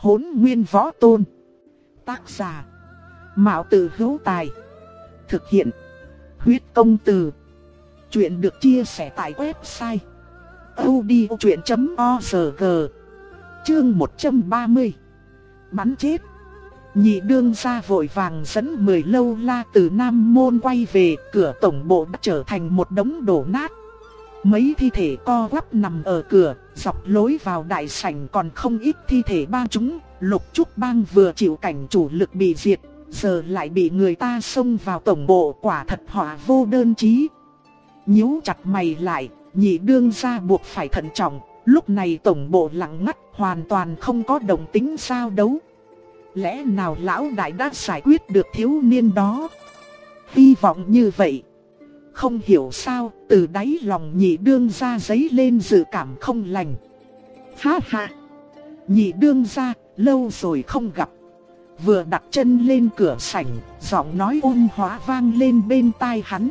Hốn nguyên võ tôn. Tác giả. Mạo tử hữu tài. Thực hiện. Huyết công từ. Chuyện được chia sẻ tại website. odchuyện.org Chương 130 Bắn chết Nhị đương gia vội vàng dẫn mười lâu la từ Nam Môn quay về, cửa tổng bộ đã trở thành một đống đổ nát. Mấy thi thể co quắp nằm ở cửa, dọc lối vào đại sảnh còn không ít thi thể ba chúng, lục trúc bang vừa chịu cảnh chủ lực bị diệt, giờ lại bị người ta xông vào tổng bộ quả thật họa vô đơn chí. nhíu chặt mày lại, nhị đương ra buộc phải thận trọng, lúc này tổng bộ lặng ngắt hoàn toàn không có đồng tính sao đấu. Lẽ nào lão đại đã giải quyết được thiếu niên đó? Hy vọng như vậy. Không hiểu sao, từ đáy lòng nhị đương ra giấy lên dự cảm không lành. Ha ha! Nhị đương ra, lâu rồi không gặp. Vừa đặt chân lên cửa sảnh, giọng nói ôn hóa vang lên bên tai hắn.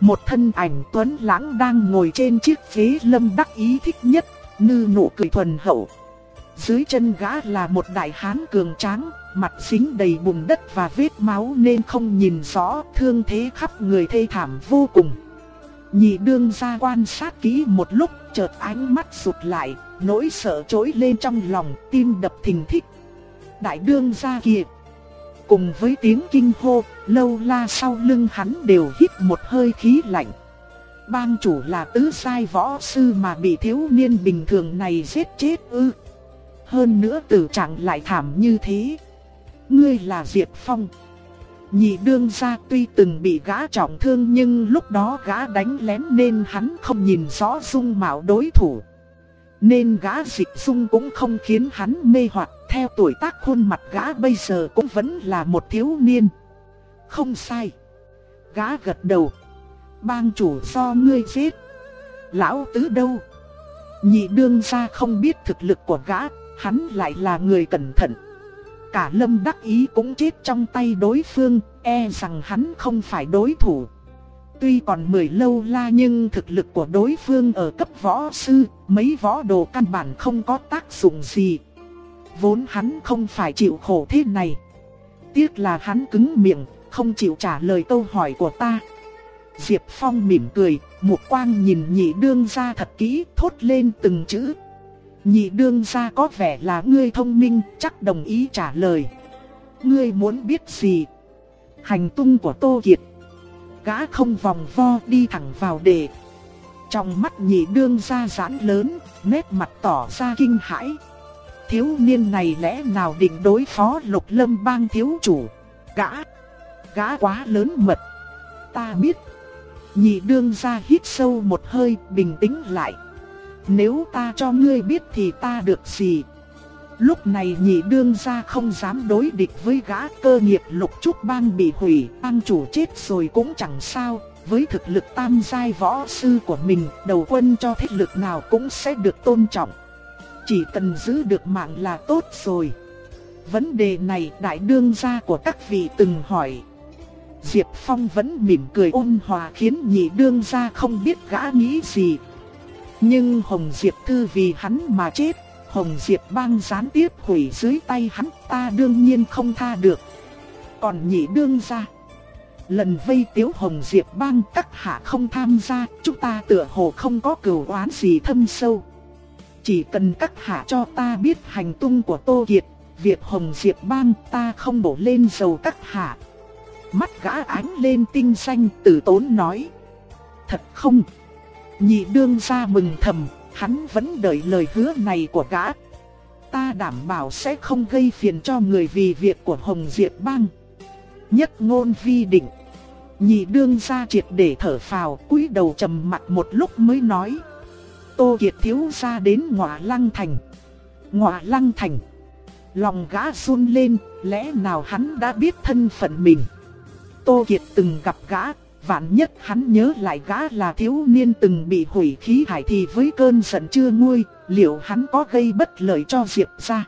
Một thân ảnh tuấn lãng đang ngồi trên chiếc ghế lâm đắc ý thích nhất, nư nụ cười thuần hậu. Dưới chân gã là một đại hán cường tráng, mặt dính đầy bùn đất và vết máu nên không nhìn rõ, thương thế khắp người thê thảm vô cùng. Nhị đương ra quan sát kỹ một lúc, chợt ánh mắt rụt lại, nỗi sợ trỗi lên trong lòng, tim đập thình thịch. Đại đương ra kìa! Cùng với tiếng kinh hô, lâu la sau lưng hắn đều hít một hơi khí lạnh. Bang chủ là tứ sai võ sư mà bị thiếu niên bình thường này giết chết ư. Hơn nữa tử trạng lại thảm như thế. Ngươi là Diệp Phong. Nhị đương gia tuy từng bị gã trọng thương nhưng lúc đó gã đánh lén nên hắn không nhìn rõ dung mạo đối thủ. Nên gã dịch dung cũng không khiến hắn mê hoặc theo tuổi tác khuôn mặt gã bây giờ cũng vẫn là một thiếu niên. Không sai. Gã gật đầu. Bang chủ do ngươi giết. Lão tứ đâu? Nhị đương gia không biết thực lực của gã, hắn lại là người cẩn thận. Cả lâm đắc ý cũng chết trong tay đối phương, e rằng hắn không phải đối thủ. Tuy còn mười lâu la nhưng thực lực của đối phương ở cấp võ sư, mấy võ đồ căn bản không có tác dụng gì. Vốn hắn không phải chịu khổ thế này. Tiếc là hắn cứng miệng, không chịu trả lời câu hỏi của ta. Diệp Phong mỉm cười, một quang nhìn nhị đương ra thật kỹ, thốt lên từng chữ. Nhị đương gia có vẻ là ngươi thông minh, chắc đồng ý trả lời. Ngươi muốn biết gì? Hành tung của Tô Kiệt. Gã không vòng vo đi thẳng vào đề. Trong mắt nhị đương gia giãn lớn, nét mặt tỏ ra kinh hãi. Thiếu niên này lẽ nào định đối phó lục lâm bang thiếu chủ? Gã, gã quá lớn mật. Ta biết. Nhị đương gia hít sâu một hơi, bình tĩnh lại. Nếu ta cho ngươi biết thì ta được gì? Lúc này nhị đương gia không dám đối địch với gã cơ nghiệp lục trúc bang bị hủy, bang chủ chết rồi cũng chẳng sao. Với thực lực tam giai võ sư của mình, đầu quân cho thế lực nào cũng sẽ được tôn trọng. Chỉ cần giữ được mạng là tốt rồi. Vấn đề này đại đương gia của các vị từng hỏi. Diệp Phong vẫn mỉm cười ôn hòa khiến nhị đương gia không biết gã nghĩ gì, nhưng Hồng Diệp Thư vì hắn mà chết, Hồng Diệp bang gián tiếp hủy dưới tay hắn ta đương nhiên không tha được. Còn nhị đương ra. Lần vây tiếu Hồng Diệp bang các hạ không tham gia, chúng ta tựa hồ không có cửu oán gì thâm sâu. Chỉ cần các hạ cho ta biết hành tung của Tô Kiệt, việc Hồng Diệp bang ta không bổ lên dầu các hạ. Mắt gã ánh lên tinh xanh tử tốn nói. Thật không? Nhị đương gia mừng thầm, hắn vẫn đợi lời hứa này của gã. Ta đảm bảo sẽ không gây phiền cho người vì việc của Hồng Diệp Bang. Nhất ngôn vi định. Nhị đương gia triệt để thở phào, cúi đầu trầm mặt một lúc mới nói. Tô Kiệt thiếu gia đến ngọa lăng thành. Ngọa lăng thành. Lòng gã run lên, lẽ nào hắn đã biết thân phận mình. Tô Kiệt từng gặp gã, Vạn nhất hắn nhớ lại gã là thiếu niên từng bị hủy khí hải thì với cơn giận chưa nguôi, liệu hắn có gây bất lợi cho Diệp ra?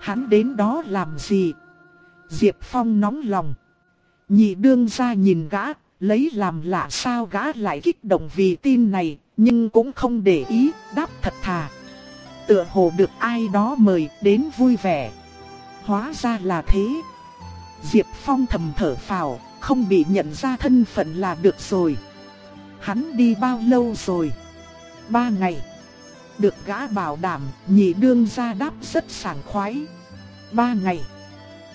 Hắn đến đó làm gì? Diệp Phong nóng lòng. Nhị đương ra nhìn gã, lấy làm lạ sao gã lại kích động vì tin này, nhưng cũng không để ý, đáp thật thà. tựa hồ được ai đó mời đến vui vẻ. Hóa ra là thế. Diệp Phong thầm thở phào, không bị nhận ra thân phận là được rồi. Hắn đi bao lâu rồi? Ba ngày. Được gã bảo đảm, nhị đương gia đáp rất sảng khoái. Ba ngày.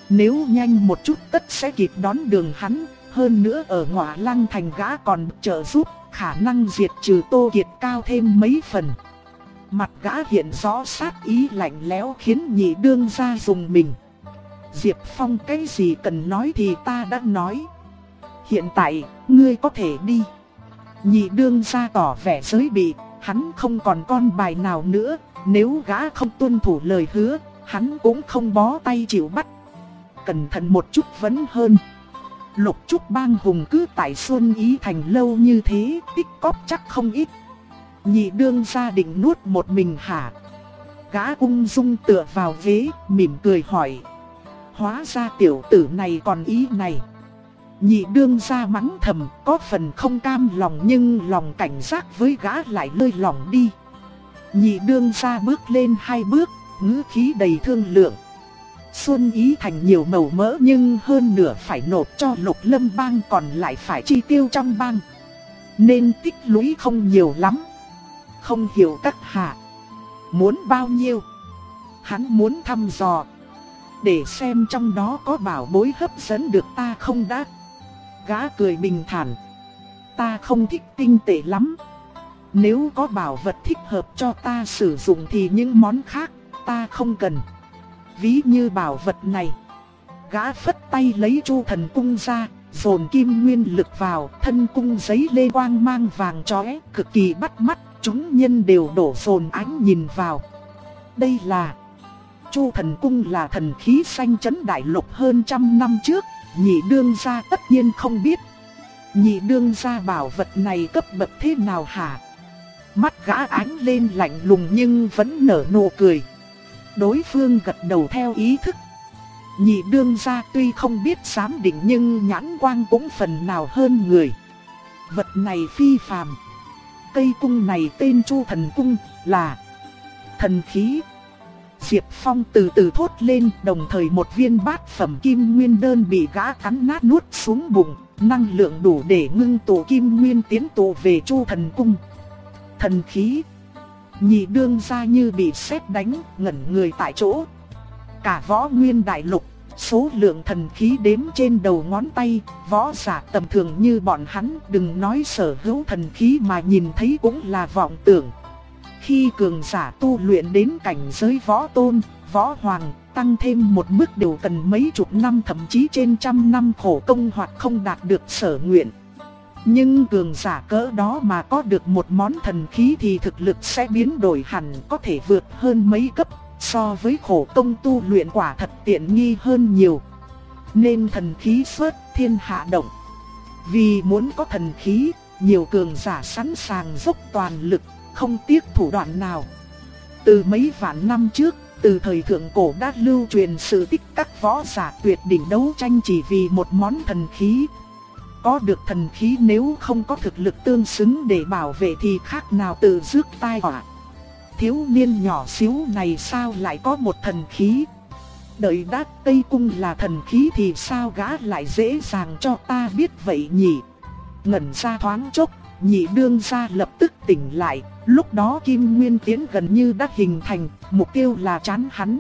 Nếu nhanh một chút tất sẽ kịp đón đường hắn, hơn nữa ở ngọa lăng thành gã còn trợ giúp, khả năng diệt trừ Tô Kiệt cao thêm mấy phần. Mặt gã hiện rõ sát ý lạnh lẽo khiến nhị đương gia dùng mình. Diệp Phong cái gì cần nói thì ta đã nói. Hiện tại, ngươi có thể đi. Nhị đương ra tỏ vẻ giới bị, hắn không còn con bài nào nữa, nếu gã không tuân thủ lời hứa, hắn cũng không bó tay chịu bắt. Cẩn thận một chút vẫn hơn. Lục trúc bang hùng cứ tại Xuân Ý Thành lâu như thế, tích cóp chắc không ít. Nhị đương gia định nuốt một mình hả? Gã ung dung tựa vào ghế, mỉm cười hỏi. Hóa ra tiểu tử này còn ý này. Nhị đương gia mắng thầm, có phần không cam lòng nhưng lòng cảnh giác với gã lại lơi lỏng đi. Nhị đương gia bước lên hai bước, ngữ khí đầy thương lượng. Xuân Ý Thành nhiều màu mỡ nhưng hơn nửa phải nộp cho lục lâm bang còn lại phải chi tiêu trong bang. Nên tích lũy không nhiều lắm. Không hiểu các hạ. Muốn bao nhiêu? Hắn muốn thăm dò. Để xem trong đó có bảo bối hấp dẫn được ta không đã. Gã cười bình thản. Ta không thích tinh tệ lắm. Nếu có bảo vật thích hợp cho ta sử dụng thì những món khác ta không cần ví như bảo vật này. Gã phất tay lấy chu thần cung ra, dồn kim nguyên lực vào, thân cung giấy lê quang mang vàng chóe, cực kỳ bắt mắt, chúng nhân đều đổ dồn ánh nhìn vào. Đây là Chu thần cung là thần khí xanh chấn đại lục hơn trăm năm trước, nhị đương gia tất nhiên không biết. Nhị đương gia bảo vật này cấp bậc thế nào hả? Mắt gã ánh lên lạnh lùng nhưng vẫn nở nụ cười. Đối phương gật đầu theo ý thức. Nhị đương gia tuy không biết giám định nhưng nhãn quang cũng phần nào hơn người. Vật này phi phàm. Cây cung này tên Chu Thần Cung là thần khí. Diệp Phong từ từ thốt lên đồng thời một viên bát phẩm kim nguyên đơn bị gã cắn nát nuốt xuống bụng, năng lượng đủ để ngưng tụ kim nguyên tiến tụ về Chu Thần Cung. Thần khí Nhị đương ra như bị sét đánh, ngẩn người tại chỗ. Cả võ nguyên đại lục, số lượng thần khí đếm trên đầu ngón tay, võ giả tầm thường như bọn hắn đừng nói sở hữu thần khí mà nhìn thấy cũng là vọng tưởng. Khi cường giả tu luyện đến cảnh giới võ tôn, võ hoàng, tăng thêm một bước đều cần mấy chục năm thậm chí trên trăm năm khổ công hoặc không đạt được sở nguyện. Nhưng cường giả cỡ đó mà có được một món thần khí thì thực lực sẽ biến đổi hẳn có thể vượt hơn mấy cấp, so với khổ công tu luyện quả thật tiện nghi hơn nhiều. Nên thần khí xuất thiên hạ động. Vì muốn có thần khí, nhiều cường giả sẵn sàng dốc toàn lực, không tiếc thủ đoạn nào. Từ mấy vạn năm trước, từ thời thượng cổ đã lưu truyền sự tích các võ giả tuyệt đỉnh đấu tranh chỉ vì một món thần khí, có được thần khí nếu không có thực lực tương xứng để bảo vệ thì khác nào tự rước tai họa. Thiếu niên nhỏ xíu này sao lại có một thần khí? Đợi đát Tây Cung là thần khí thì sao gã lại dễ dàng cho ta biết vậy nhỉ? Ngẩn ra thoáng chốc, nhị đương gia lập tức tỉnh lại, lúc đó Kim Nguyên Tiến gần như đã hình thành, mục tiêu là chán hắn.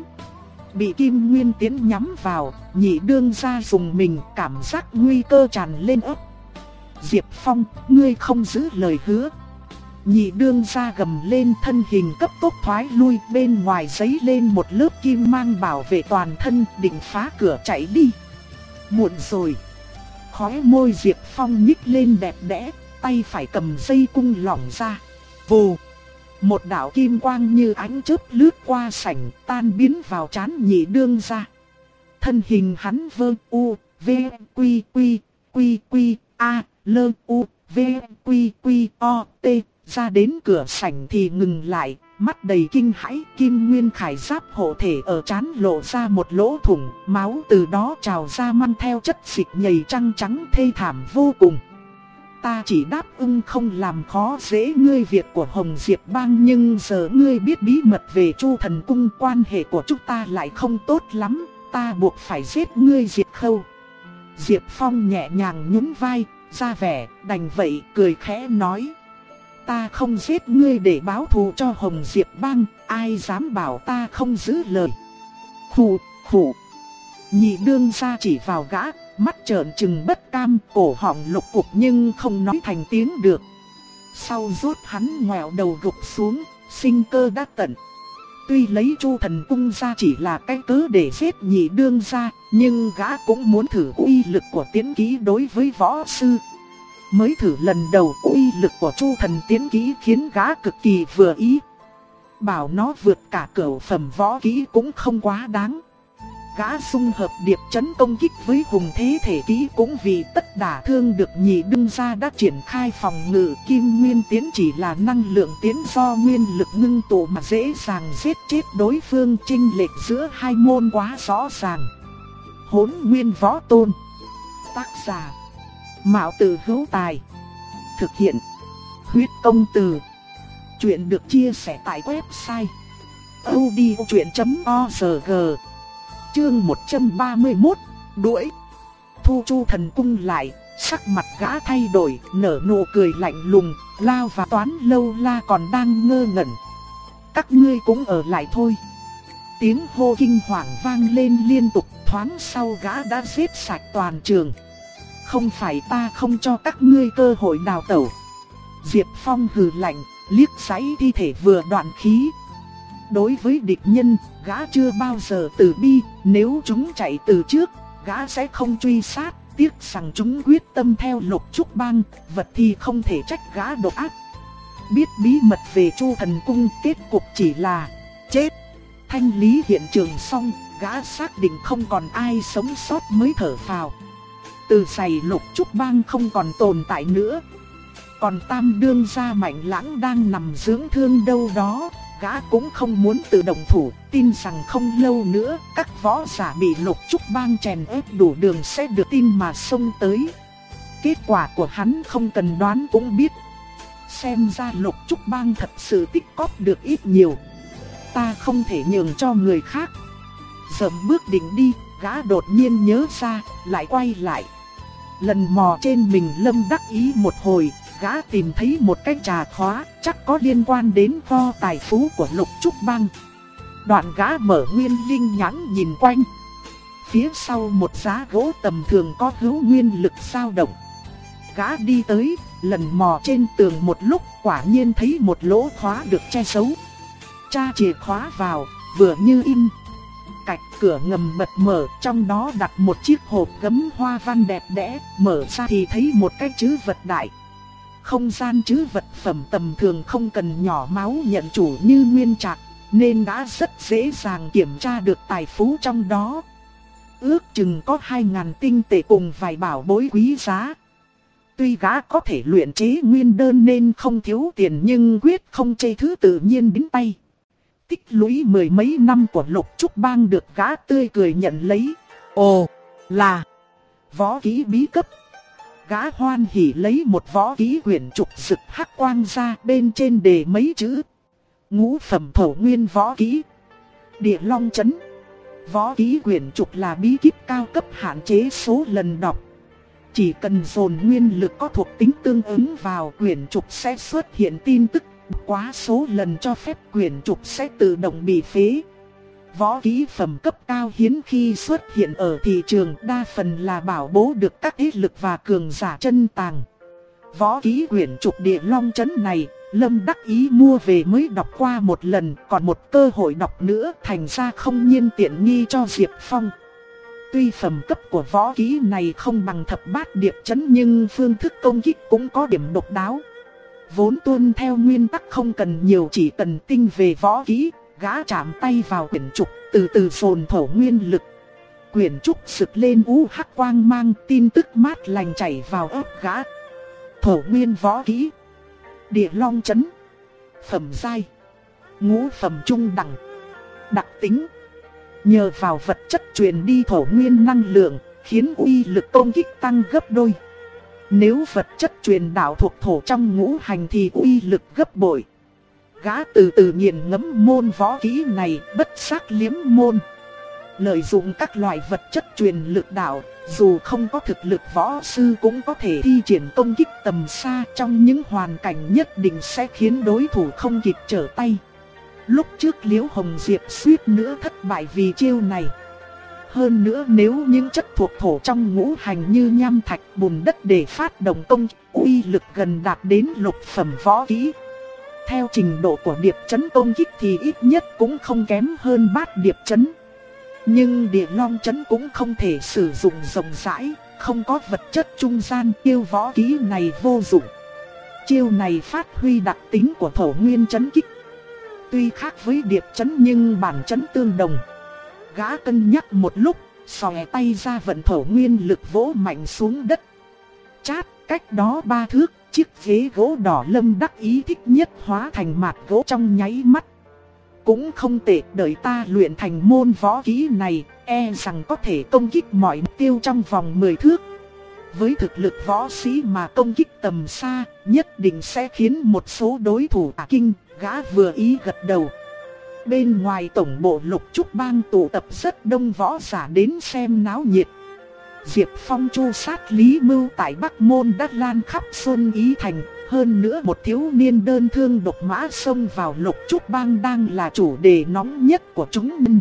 Bị Kim Nguyên Tiến nhắm vào, nhị đương gia dùng mình cảm giác nguy cơ tràn lên ấp. Diệp Phong, ngươi không giữ lời hứa. Nhị đương gia gầm lên thân hình cấp tốc thoái lui bên ngoài giấy lên một lớp kim mang bảo vệ toàn thân định phá cửa chạy đi. Muộn rồi. Khóe môi Diệp Phong nhích lên đẹp đẽ, tay phải cầm dây cung lỏng ra. Vù. Một đạo kim quang như ánh chớp lướt qua sảnh tan biến vào chán nhị đương ra. Thân hình hắn vơ u, v, quy quy, quy quy, a, lơ u, v, quy quy, o, t, ra đến cửa sảnh thì ngừng lại, mắt đầy kinh hãi, kim nguyên khải giáp hộ thể ở chán lộ ra một lỗ thủng, máu từ đó trào ra mang theo chất dịch nhầy trăng trắng thê thảm vô cùng ta chỉ đáp ưng không làm khó dễ ngươi việc của Hồng Diệp Bang nhưng giờ ngươi biết bí mật về Chu Thần Cung quan hệ của chúng ta lại không tốt lắm, ta buộc phải giết ngươi diệt khâu. Diệp Phong nhẹ nhàng nhún vai, ra vẻ, đành vậy cười khẽ nói. Ta không giết ngươi để báo thù cho Hồng Diệp Bang, ai dám bảo ta không giữ lời. Khủ, khủ. Nhị đương ra chỉ vào gã, mắt trợn trừng bất cam, cổ họng lục cục nhưng không nói thành tiếng được. Sau rút hắn ngoẹo đầu gục xuống, sinh cơ đã tận. Tuy lấy chu thần cung ra chỉ là cái cớ để giết nhị đương ra, nhưng gã cũng muốn thử uy lực của tiến ký đối với võ sư. Mới thử lần đầu uy lực của chu thần tiến ký khiến gã cực kỳ vừa ý. Bảo nó vượt cả cửu phẩm võ kỹ cũng không quá đáng. Gã dung hợp điệp chấn công kích với hùng thế thể kỹ cũng vì tất đả thương được nhị đương gia đã triển khai phòng ngự. Kim nguyên tiến chỉ là năng lượng tiến do nguyên lực ngưng tụ mà dễ dàng giết chết đối phương chênh lệch giữa hai môn quá rõ ràng. Hốn nguyên võ tôn, Tác giả, Mạo tử hữu tài, Thực hiện, Huyết công từ. Chuyện được chia sẻ tại website audiochuyen.org Chương 131 Đuổi. Thu chu thần cung lại, Sắc mặt gã thay đổi, Nở nụ cười lạnh lùng, Lao và toán lâu la còn đang ngơ ngẩn. Các ngươi cũng ở lại thôi. Tiếng hô kinh hoàng vang lên liên tục, Thoáng sau gã đã giết sạch toàn trường. Không phải ta không cho các ngươi cơ hội đào tẩu. Diệp Phong hừ lạnh, Liếc giấy thi thể vừa đoạn khí Đối với địch nhân, gã chưa bao giờ từ bi, nếu chúng chạy từ trước, gã sẽ không truy sát, tiếc rằng chúng quyết tâm theo lục trúc bang, vật thì không thể trách gã độc ác. Biết bí mật về chu thần cung, kết cục chỉ là chết. Thanh lý hiện trường xong, gã xác định không còn ai sống sót mới thở phào. Từ giày lục trúc bang không còn tồn tại nữa. Còn tam đương gia mạnh lãng đang nằm dưỡng thương đâu đó, gã cũng không muốn tự động thủ, tin rằng không lâu nữa các võ giả bị lục trúc bang chèn ép đủ đường sẽ được tin mà xông tới. Kết quả của hắn không cần đoán cũng biết. Xem ra lục trúc bang thật sự tích cóp được ít nhiều. Ta không thể nhường cho người khác. Dầm bước định đi, gã đột nhiên nhớ ra, lại quay lại. Lần mò trên mình lâm đắc ý một hồi, gã tìm thấy một cái trà khóa, chắc có liên quan đến kho tài phú của lục trúc bang. Đoạn gã mở nguyên linh nhãn nhìn quanh. Phía sau một giá gỗ tầm thường có hữu nguyên lực sao động. Gã đi tới, lần mò trên tường một lúc quả nhiên thấy một lỗ khóa được che giấu. Cha chìa khóa vào, vừa như in. Cạch cửa ngầm bật mở, trong đó đặt một chiếc hộp gấm hoa văn đẹp đẽ, mở ra thì thấy một cái chữ vật đại. Không gian chứ vật phẩm tầm thường không cần nhỏ máu nhận chủ như nguyên trạc, nên đã rất dễ dàng kiểm tra được tài phú trong đó. Ước chừng có 2.000 tinh tệ cùng vài bảo bối quý giá. Tuy gã có thể luyện chế nguyên đơn nên không thiếu tiền nhưng quyết không chê thứ tự nhiên đến tay. Tích lũy mười mấy năm của lục trúc bang được gã tươi cười nhận lấy. Ồ, là võ kỹ bí cấp Gã hoan hỉ lấy một võ ký quyển trục rực hắc quang ra bên trên đề mấy chữ. Ngũ phẩm thổ nguyên võ ký. Địa long chấn. Võ ký quyển trục là bí kíp cao cấp hạn chế số lần đọc. Chỉ cần dồn nguyên lực có thuộc tính tương ứng vào quyển trục sẽ xuất hiện tin tức. Quá số lần cho phép quyển trục sẽ tự động bị phế. Võ kỹ phẩm cấp cao hiến khi xuất hiện ở thị trường đa phần là bảo bố được các thế lực và cường giả chân tàng. Võ kỹ quyển trục địa long chấn này, Lâm đắc ý mua về mới đọc qua một lần, còn một cơ hội đọc nữa thành ra không nhiên tiện nghi cho Diệp Phong. Tuy phẩm cấp của võ kỹ này không bằng thập bát điệp chấn nhưng phương thức công kích cũng có điểm độc đáo. Vốn tuân theo nguyên tắc không cần nhiều chỉ cần tinh về võ kỹ, Gã chạm tay vào quyển trục, từ từ phồn thổ nguyên lực. Quyển trục sực lên u hắc quang mang tin tức mát lành chảy vào ớt gã. Thổ nguyên võ kỹ. Địa long chấn. Phẩm dai. Ngũ phẩm trung đẳng. Đặc tính. Nhờ vào vật chất truyền đi thổ nguyên năng lượng, khiến uy lực công kích tăng gấp đôi. Nếu vật chất truyền đạo thuộc thổ trong ngũ hành thì uy lực gấp bội. Gã từ từ nghiền ngẫm môn võ kỹ này bất xác liếm môn. Lợi dụng các loại vật chất truyền lực đạo, dù không có thực lực võ sư cũng có thể thi triển công kích tầm xa trong những hoàn cảnh nhất định sẽ khiến đối thủ không kịp trở tay. Lúc trước Liễu Hồng Diệp suýt nữa thất bại vì chiêu này. Hơn nữa nếu những chất thuộc thổ trong ngũ hành như nham thạch bùn đất để phát động công uy lực gần đạt đến lục phẩm võ kỹ. Theo trình độ của điệp chấn công kích thì ít nhất cũng không kém hơn bát điệp chấn. Nhưng địa long chấn cũng không thể sử dụng rộng rãi, không có vật chất trung gian tiêu võ ký này vô dụng. Chiêu này phát huy đặc tính của thổ nguyên chấn kích. Tuy khác với điệp chấn nhưng bản chấn tương đồng. Gã cân nhắc một lúc, xòe tay ra vận thổ nguyên lực vỗ mạnh xuống đất. Chát, cách đó ba thước, chiếc ghế gỗ đỏ lâm đắc ý thích nhất hóa thành mạt gỗ trong nháy mắt. Cũng không tệ đợi ta luyện thành môn võ kỹ này, e rằng có thể công kích mọi mục tiêu trong vòng 10 thước. Với thực lực võ sĩ mà công kích tầm xa, nhất định sẽ khiến một số đối thủ à kinh, gã vừa ý gật đầu. Bên ngoài tổng bộ lục trúc bang tụ tập rất đông võ giả đến xem náo nhiệt. Diệp Phong chu sát Lý Mưu tại Bắc Môn đất lan khắp Xuân Ý Thành, hơn nữa một thiếu niên đơn thương độc mã xông vào lục trúc bang đang là chủ đề nóng nhất của chúng mình.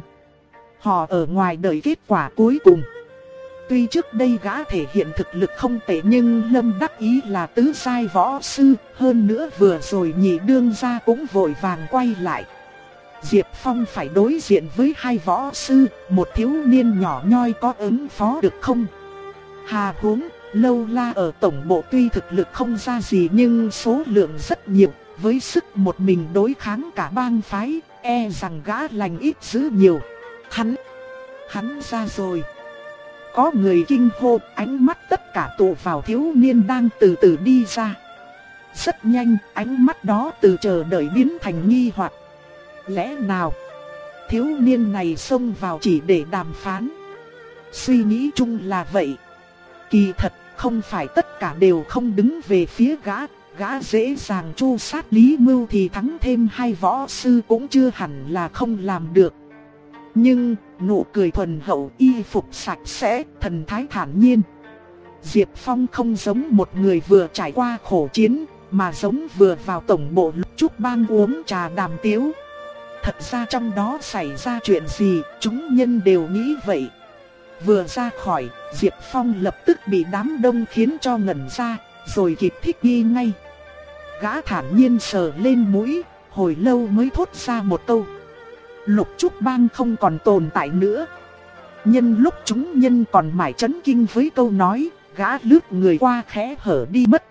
Họ ở ngoài đợi kết quả cuối cùng. Tuy trước đây gã thể hiện thực lực không tệ nhưng Lâm đắc ý là tứ sai võ sư, hơn nữa vừa rồi nhị đương gia cũng vội vàng quay lại. Diệp Phong phải đối diện với hai võ sư, một thiếu niên nhỏ nhoi có ứng phó được không? Hà huống, lâu la ở tổng bộ tuy thực lực không ra gì nhưng số lượng rất nhiều, với sức một mình đối kháng cả bang phái, e rằng gã lành ít dữ nhiều. Hắn, hắn ra rồi. Có người kinh hô, ánh mắt tất cả tụ vào thiếu niên đang từ từ đi ra. Rất nhanh, ánh mắt đó từ chờ đợi biến thành nghi hoặc. Lẽ nào, thiếu niên này xông vào chỉ để đàm phán? Suy nghĩ chung là vậy. Kỳ thật, không phải tất cả đều không đứng về phía gã, gã dễ dàng chu sát Lý Mưu thì thắng thêm hai võ sư cũng chưa hẳn là không làm được. Nhưng, nụ cười thuần hậu y phục sạch sẽ, thần thái thản nhiên. Diệp Phong không giống một người vừa trải qua khổ chiến, mà giống vừa vào tổng bộ lúc chút bang uống trà đàm tiếu. Thật ra trong đó xảy ra chuyện gì, chúng nhân đều nghĩ vậy. Vừa ra khỏi, Diệp Phong lập tức bị đám đông khiến cho ngẩn ra, rồi kịp thích nghi ngay. Gã thản nhiên sờ lên mũi, hồi lâu mới thốt ra một câu. Lục Trúc Bang không còn tồn tại nữa. Nhân lúc chúng nhân còn mải chấn kinh với câu nói, gã lướt người qua khẽ hở đi mất.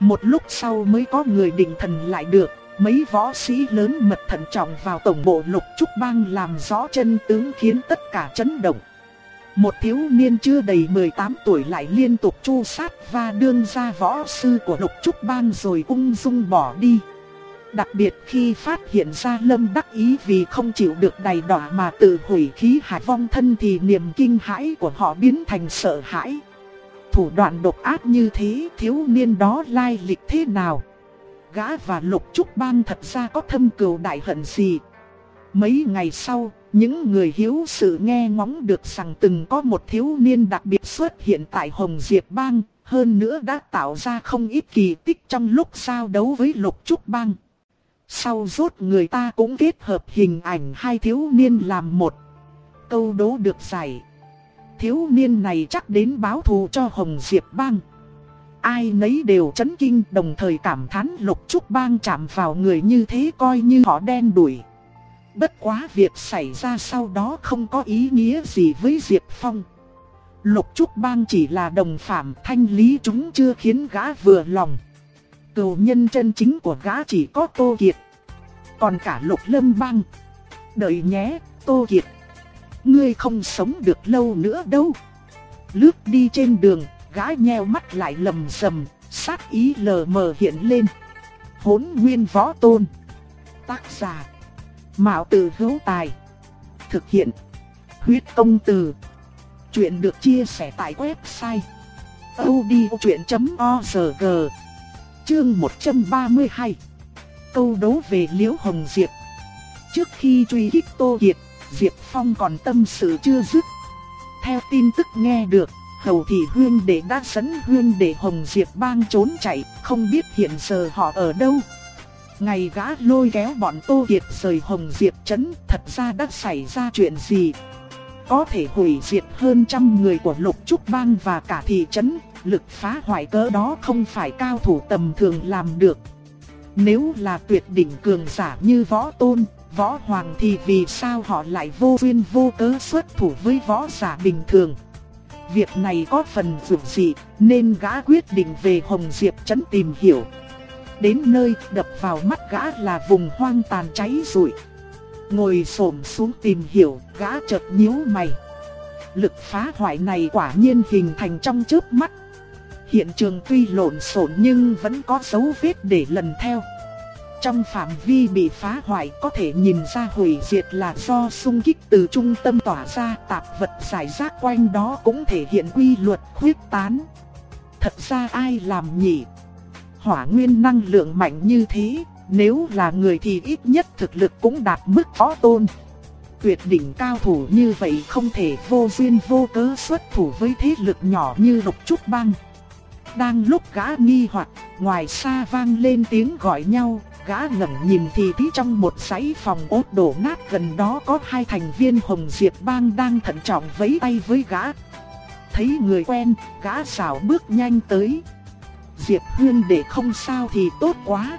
Một lúc sau mới có người định thần lại được, mấy võ sĩ lớn mật thận trọng vào tổng bộ Lục Trúc Bang làm rõ chân tướng khiến tất cả chấn động. Một thiếu niên chưa đầy 18 tuổi lại liên tục chu sát và đương ra võ sư của Lục Trúc Bang rồi ung dung bỏ đi. Đặc biệt khi phát hiện ra Lâm đắc ý vì không chịu được đầy đỏ mà tự hủy khí hải vong thân thì niềm kinh hãi của họ biến thành sợ hãi. Thủ đoạn độc ác như thế, thiếu niên đó lai lịch thế nào? Gã và Lục Trúc Bang thật ra có thâm cừu đại hận gì? Mấy ngày sau, những người hiếu sự nghe ngóng được rằng từng có một thiếu niên đặc biệt xuất hiện tại Hồng Diệp Bang, hơn nữa đã tạo ra không ít kỳ tích trong lúc giao đấu với Lục Trúc Bang. Sau rốt người ta cũng kết hợp hình ảnh hai thiếu niên làm một. Câu đố được giải. Thiếu niên này chắc đến báo thù cho Hồng Diệp Bang. Ai nấy đều chấn kinh đồng thời cảm thán Lục Trúc Bang chạm vào người như thế coi như họ đen đuổi. Bất quá việc xảy ra sau đó không có ý nghĩa gì với Diệp Phong. Lục Trúc Bang chỉ là đồng phạm thanh lý chúng chưa khiến gã vừa lòng. cầu nhân chân chính của gã chỉ có Tô Kiệt. Còn cả Lục Lâm Bang. Đợi nhé, Tô Kiệt. Ngươi không sống được lâu nữa đâu. Lướt đi trên đường, gã nheo mắt lại lầm sầm, sát ý lờ mờ hiện lên. Hốn nguyên võ tôn. Tác giả Mạo từ hữu tài. Thực hiện. Huyết công từ. Chuyện được chia sẻ tại website. audiochuyện.org Chương 132 Câu đấu về Liễu Hồng Diệp Trước khi truy kích Tô Kiệt, Diệp Phong còn tâm sự chưa dứt. Theo tin tức nghe được, Hầu Thị Huyên Đệ đã dẫn Huyên Đệ Hồng Diệp bang trốn chạy, không biết hiện giờ họ ở đâu. Ngày gã lôi kéo bọn Tô Kiệt rời Hồng Diệp Trấn, thật ra đã xảy ra chuyện gì? Có thể hủy diệt hơn trăm người của Lục Trúc Bang và cả thị trấn, lực phá hoại cỡ đó không phải cao thủ tầm thường làm được. Nếu là tuyệt đỉnh cường giả như võ tôn, võ hoàng thì vì sao họ lại vô duyên vô cớ xuất thủ với võ giả bình thường. Việc này có phần vượt dị, nên gã quyết định về Hồng Diệp Trấn tìm hiểu. Đến nơi đập vào mắt gã là vùng hoang tàn cháy rụi. Ngồi xổm xuống tìm hiểu, gã chợt nhíu mày. Lực phá hoại này quả nhiên hình thành trong chớp mắt. Hiện trường tuy lộn xộn nhưng vẫn có dấu vết để lần theo. Trong phạm vi bị phá hoại có thể nhìn ra hủy diệt là do xung kích từ trung tâm tỏa ra tạp vật giải rác quanh đó cũng thể hiện quy luật khuyết tán. Thật ra ai làm nhỉ? Hỏa nguyên năng lượng mạnh như thế, nếu là người thì ít nhất thực lực cũng đạt mức võ tôn. Tuyệt đỉnh cao thủ như vậy không thể vô duyên vô cớ xuất thủ với thế lực nhỏ như lục trúc băng. Đang lúc gã nghi hoặc, ngoài xa vang lên tiếng gọi nhau, gã ngẩng nhìn thì thấy trong một dãy phòng ốt đổ nát gần đó có hai thành viên Hồng Diệp Bang đang thận trọng vẫy tay với gã. Thấy người quen, gã xảo bước nhanh tới. Diệp Huyên để không sao thì tốt quá.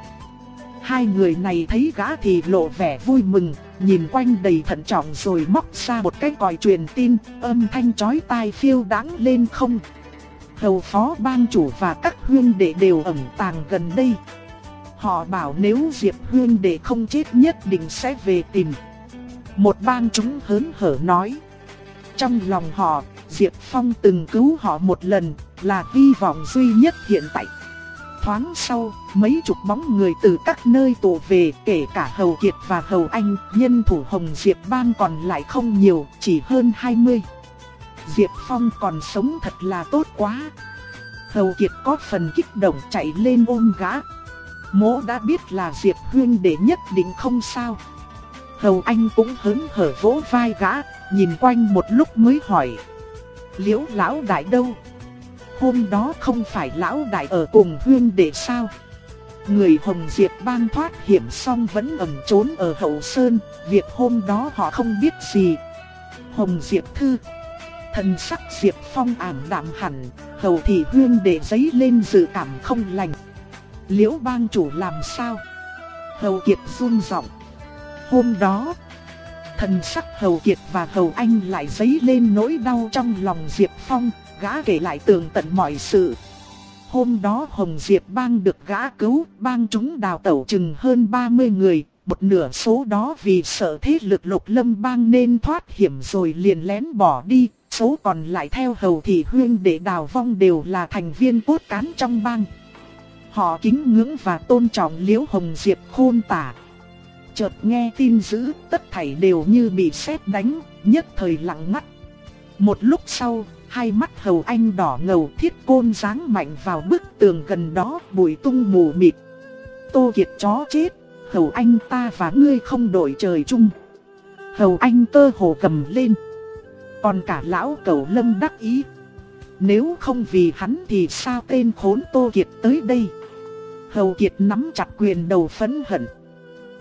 Hai người này thấy gã thì lộ vẻ vui mừng, nhìn quanh đầy thận trọng rồi móc ra một cái còi truyền tin, âm thanh chói tai phiêu đáng lên không. Hầu phó bang chủ và các huyên đệ đều ẩn tàng gần đây. Họ bảo nếu Diệp Huyên để không chết nhất định sẽ về tìm. Một bang chúng hớn hở nói. Trong lòng họ, Diệp Phong từng cứu họ một lần, là hy vọng duy nhất hiện tại. Thoáng sau, mấy chục bóng người từ các nơi tụ về, kể cả Hầu Kiệt và Hầu Anh, nhân thủ Hồng Diệp bang còn lại không nhiều, chỉ hơn 20. Diệp Phong còn sống thật là tốt quá. Hầu Kiệt có phần kích động chạy lên ôm gã, Mỗ đã biết là Diệp Huyên để nhất định không sao. Hầu Anh cũng hớn hở vỗ vai gã, nhìn quanh một lúc mới hỏi. Liễu lão đại đâu? Hôm đó không phải lão đại ở cùng Huyên để sao? Người Hồng Diệp ban thoát hiểm xong vẫn ẩn trốn ở hậu sơn, việc hôm đó họ không biết gì. Hồng Diệp thư Thần sắc Diệp Phong ảm đạm hẳn, hầu thị huyên để giấy lên dự cảm không lành. Liễu bang chủ làm sao? Hầu Kiệt run giọng. Hôm đó, thần sắc Hầu Kiệt và Hầu Anh lại dấy lên nỗi đau trong lòng Diệp Phong, gã kể lại tường tận mọi sự. Hôm đó Hồng Diệp bang được gã cứu, bang chúng đào tẩu chừng hơn 30 người, một nửa số đó vì sợ thế lực lục lâm bang nên thoát hiểm rồi liền lén bỏ đi, số còn lại theo hầu thị huyên để đào vong đều là thành viên cốt cán trong bang. Họ kính ngưỡng và tôn trọng Liễu Hồng Diệp khôn tả. Chợt nghe tin dữ, tất thảy đều như bị sét đánh, nhất thời lặng ngắt. Một lúc sau, hai mắt hầu anh đỏ ngầu thiết côn giáng mạnh vào bức tường gần đó, bụi tung mù mịt. Tô Kiệt chó chết, hầu anh ta và ngươi không đổi trời chung. Hầu anh cơ hồ cầm lên. Còn cả lão cầu lâm đắc ý. Nếu không vì hắn thì sao tên khốn Tô Kiệt tới đây? Hầu Kiệt nắm chặt quyền đầu phấn hận.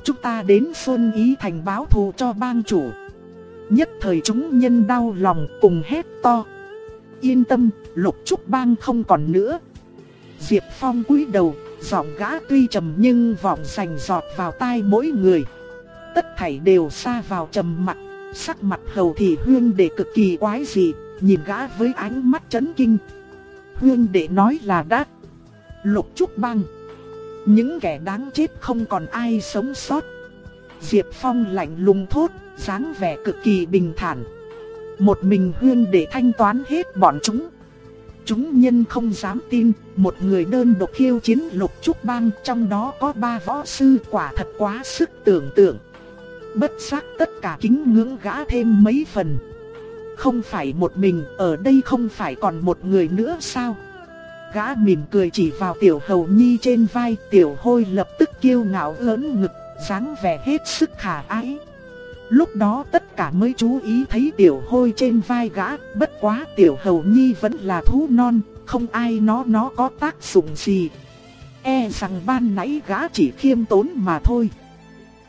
Chúng ta đến Xuân Ý thành báo thù cho bang chủ. Nhất thời chúng nhân đau lòng cùng hét to. Yên tâm, lục trúc bang không còn nữa. Diệp Phong cúi đầu, giọng gã tuy trầm nhưng vọng sành giọt vào tai mỗi người. Tất thảy đều xa vào trầm mặt, sắc mặt hầu thị huyên để cực kỳ quái dị, nhìn gã với ánh mắt chấn kinh. Huyên đệ nói là đắc. Lục trúc bang. Những kẻ đáng chết không còn ai sống sót. Diệp Phong lạnh lùng thốt, dáng vẻ cực kỳ bình thản. Một mình huyên để thanh toán hết bọn chúng. Chúng nhân không dám tin, một người đơn độc khiêu chiến lục trúc bang trong đó có ba võ sư quả thật quá sức tưởng tượng. Bất giác tất cả kính ngưỡng gã thêm mấy phần. Không phải một mình, ở đây không phải còn một người nữa sao? Gã mỉm cười chỉ vào tiểu hầu nhi trên vai, tiểu hôi lập tức kiêu ngạo ớn ngực, dáng vẻ hết sức khả ái. Lúc đó tất cả mới chú ý thấy tiểu hôi trên vai gã, bất quá tiểu hầu nhi vẫn là thú non, không ai nó nó có tác dụng gì. E rằng ban nãy gã chỉ khiêm tốn mà thôi.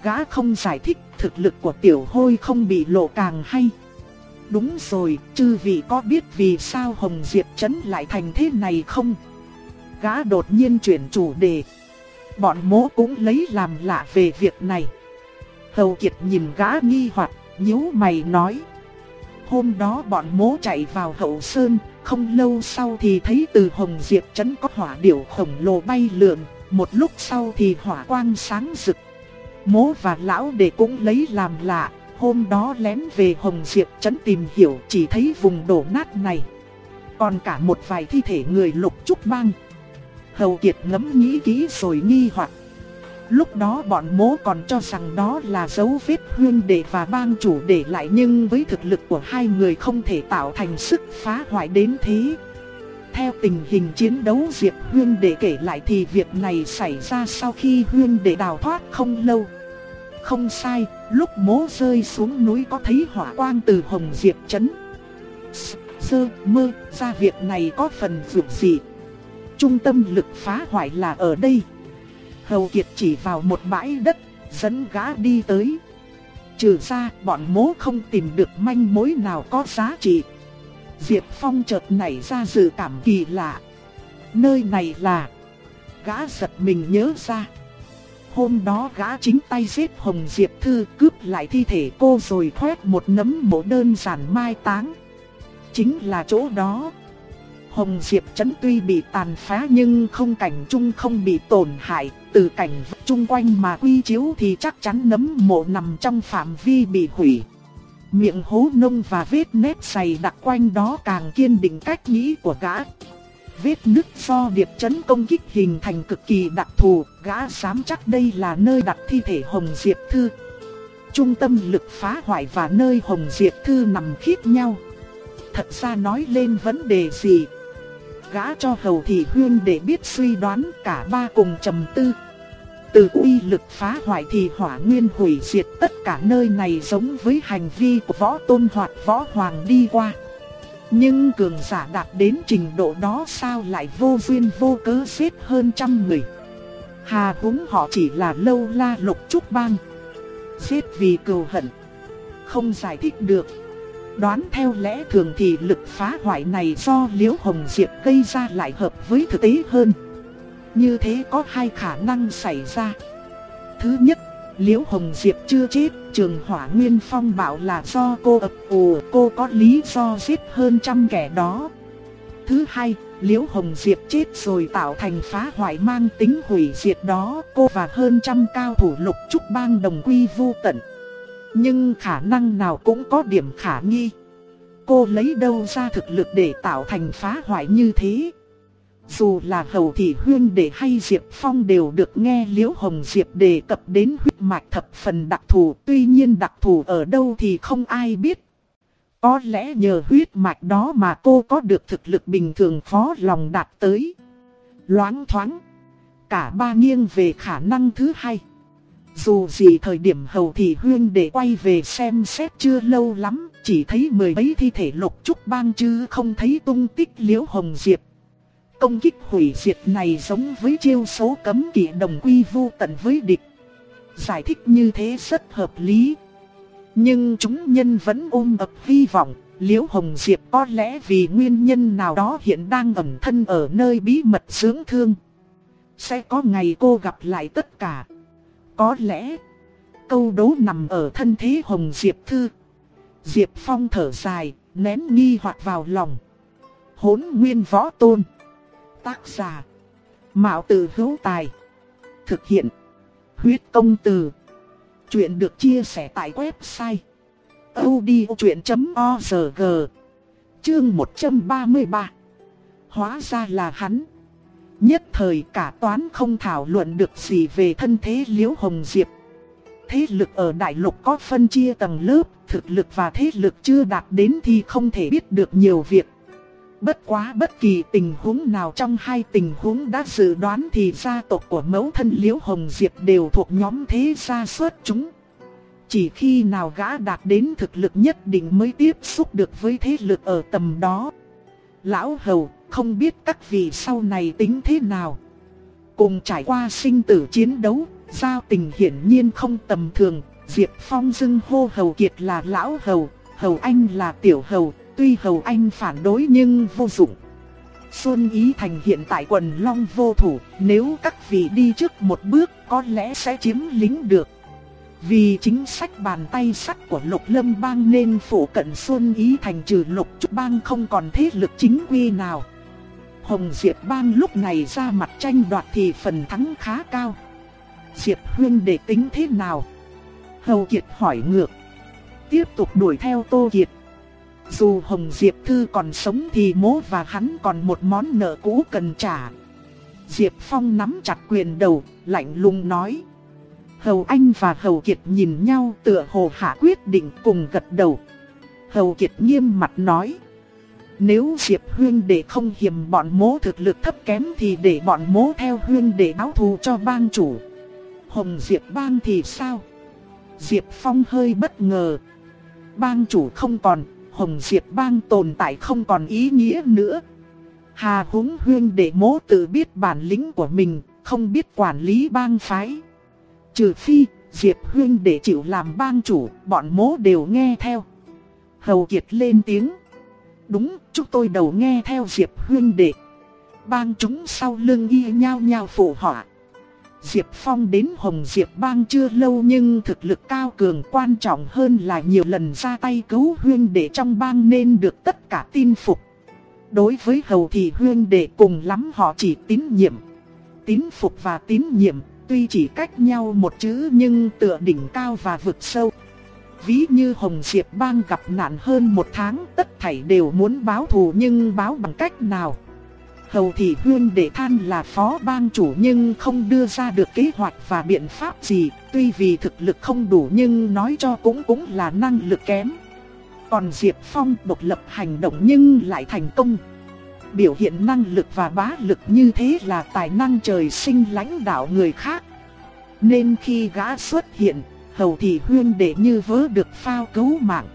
Gã không giải thích thực lực của tiểu hôi không bị lộ càng hay. Đúng rồi, chư vị có biết vì sao Hồng Diệp Trấn lại thành thế này không? Gã đột nhiên chuyển chủ đề. Bọn mố cũng lấy làm lạ về việc này. Hầu Kiệt nhìn gã nghi hoặc, nhíu mày nói. Hôm đó bọn mố chạy vào hậu sơn, không lâu sau thì thấy từ Hồng Diệp Trấn có hỏa điểu khổng lồ bay lượn, một lúc sau thì hỏa quang sáng rực. Mố và lão đệ cũng lấy làm lạ, hôm đó lén về Hồng Diệp Trấn tìm hiểu chỉ thấy vùng đổ nát này. Còn cả một vài thi thể người lục trúc băng. Hầu Kiệt ngẫm nghĩ kỹ rồi nghi hoặc. Lúc đó bọn mố còn cho rằng đó là dấu vết huyên đệ và bang chủ để lại nhưng với thực lực của hai người không thể tạo thành sức phá hoại đến thế. Theo tình hình chiến đấu Diệp Huyên đệ kể lại thì việc này xảy ra sau khi Huyên đệ đào thoát không lâu. Không sai, lúc mố rơi xuống núi có thấy hỏa quang từ Hồng Diệp chấn. Sơ mơ ra việc này có phần dược dị. Trung tâm lực phá hoại là ở đây. Hầu Kiệt chỉ vào một bãi đất, dẫn gã đi tới. Trừ ra, bọn mố không tìm được manh mối nào có giá trị. Diệp Phong chợt nảy ra dự cảm kỳ lạ. Nơi này là... Gã giật mình nhớ ra. Hôm đó gã chính tay giết Hồng Diệp Thư cướp lại thi thể cô rồi khoét một nấm mộ đơn giản mai táng. Chính là chỗ đó. Hồng Diệp Trấn tuy bị tàn phá nhưng không cảnh chung không bị tổn hại, từ cảnh chung quanh mà quy chiếu thì chắc chắn nấm mộ nằm trong phạm vi bị hủy. Miệng hố nông và vết nét dày đặc quanh đó càng kiên định cách nghĩ của gã. Vết nứt do điệp chấn công kích hình thành cực kỳ đặc thù, gã dám chắc đây là nơi đặt thi thể Hồng Diệp Thư. Trung tâm lực phá hoại và nơi Hồng Diệp Thư nằm khít nhau. Thật ra nói lên vấn đề gì? Gã cho hầu thị huyên để biết suy đoán cả ba cùng trầm tư. Từ uy lực phá hoại thì hỏa nguyên hủy diệt tất cả nơi này giống với hành vi của võ tôn hoặc võ hoàng đi qua. Nhưng cường giả đạt đến trình độ đó sao lại vô duyên vô cớ giết hơn trăm người. Hà húng họ chỉ là lâu la lục trúc bang. Giết vì cừu hận. Không giải thích được. Đoán theo lẽ thường thì lực phá hoại này do Liễu Hồng Diệp gây ra lại hợp với thực tế hơn. Như thế có hai khả năng xảy ra. Thứ nhất, Liễu Hồng Diệp chưa chết, Trường Hỏa Nguyên Phong bảo là do cô ập ù, cô có lý do giết hơn trăm kẻ đó. Thứ hai, Liễu Hồng Diệp chết rồi tạo thành phá hoại mang tính hủy diệt đó, cô và hơn trăm cao thủ lục trúc bang đồng quy vu tận. Nhưng khả năng nào cũng có điểm khả nghi. Cô lấy đâu ra thực lực để tạo thành phá hoại như thế? Dù là Hầu Thị Huyên Đệ hay Diệp Phong đều được nghe Liễu Hồng Diệp đề cập đến huyết mạch thập phần đặc thù, tuy nhiên đặc thù ở đâu thì không ai biết. Có lẽ nhờ huyết mạch đó mà cô có được thực lực bình thường phó lòng đạt tới. Loáng thoáng, cả ba nghiêng về khả năng thứ hai. Dù gì thời điểm Hầu Thị Huyên Đệ quay về xem xét chưa lâu lắm, chỉ thấy mười mấy thi thể lục trúc bang chứ không thấy tung tích Liễu Hồng Diệp. Công kích hủy diệt này giống với chiêu số cấm kỵ đồng quy vu tận với địch. Giải thích như thế rất hợp lý. Nhưng chúng nhân vẫn ôm ập hy vọng, Liễu Hồng Diệp có lẽ vì nguyên nhân nào đó hiện đang ẩn thân ở nơi bí mật dưỡng thương. Sẽ có ngày cô gặp lại tất cả. Có lẽ, câu đố nằm ở thân thế Hồng Diệp Thư. Diệp Phong thở dài, nén nghi hoặc vào lòng. Hốn nguyên võ tôn. Tác giả. Mạo từ hữu tài. Thực hiện. Huyết công từ. Chuyện được chia sẻ tại website. odchuyện.org Chương 133 Hóa ra là hắn. Nhất thời cả toán không thảo luận được gì về thân thế Liễu Hồng Diệp. Thế lực ở đại lục có phân chia tầng lớp, thực lực và thế lực chưa đạt đến thì không thể biết được nhiều việc. Bất quá bất kỳ tình huống nào trong hai tình huống đã dự đoán thì gia tộc của mẫu thân Liễu Hồng Diệp đều thuộc nhóm thế gia xuất chúng. Chỉ khi nào gã đạt đến thực lực nhất định mới tiếp xúc được với thế lực ở tầm đó. Lão Hầu không biết các vị sau này tính thế nào. Cùng trải qua sinh tử chiến đấu, giao tình hiển nhiên không tầm thường. Diệp Phong dưng hô Hầu Kiệt là Lão Hầu, Hầu Anh là Tiểu Hầu, tuy Hầu Anh phản đối nhưng vô dụng. Xuân Ý Thành hiện tại quần long vô thủ, nếu các vị đi trước một bước có lẽ sẽ chiếm lính được. Vì chính sách bàn tay sắt của Lục Lâm Bang nên phủ cận Xuân Ý Thành trừ Lục Trúc Bang không còn thế lực chính quy nào. Hồng Diệp Bang lúc này ra mặt tranh đoạt thì phần thắng khá cao. Diệp Huyên để tính thế nào? Hầu Kiệt hỏi ngược. Tiếp tục đuổi theo Tô Kiệt. Dù Hồng Diệp Thư còn sống thì mố và hắn còn một món nợ cũ cần trả. Diệp Phong nắm chặt quyền đầu, lạnh lùng nói. Hầu Anh và Hầu Kiệt nhìn nhau tựa hồ hạ quyết định cùng gật đầu. Hầu Kiệt nghiêm mặt nói. Nếu Diệp Huyên để không hiểm bọn mố thực lực thấp kém thì để bọn mố theo Huyên để báo thù cho bang chủ. Hồng Diệp bang thì sao? Diệp Phong hơi bất ngờ. Bang chủ không còn, Hồng Diệp bang tồn tại không còn ý nghĩa nữa. Hà húng huyên để mố tự biết bản lĩnh của mình, không biết quản lý bang phái. Trừ phi, Diệp huyên để chịu làm bang chủ, bọn mố đều nghe theo. Hầu Kiệt lên tiếng. Đúng, chúng tôi đầu nghe theo Diệp huyên đệ. Bang chúng sau lưng y nhau nhau phụ họa. Diệp Phong đến Hồng Diệp Bang chưa lâu nhưng thực lực cao cường quan trọng hơn là nhiều lần ra tay cứu huyên đệ trong bang nên được tất cả tin phục. Đối với hầu thì huyên đệ cùng lắm họ chỉ tín nhiệm. Tín phục và tín nhiệm, tuy chỉ cách nhau một chữ nhưng tựa đỉnh cao và vực sâu. Ví như Hồng Diệp Bang gặp nạn hơn một tháng, tất thảy đều muốn báo thù nhưng báo bằng cách nào? Hầu Thị Huyên để than là phó bang chủ nhưng không đưa ra được kế hoạch và biện pháp gì, tuy vì thực lực không đủ nhưng nói cho cũng cũng là năng lực kém. Còn Diệp Phong độc lập hành động nhưng lại thành công. Biểu hiện năng lực và bá lực như thế là tài năng trời sinh lãnh đạo người khác. Nên khi gã xuất hiện, Hầu Thị Huyên để như vớ được phao cứu mạng.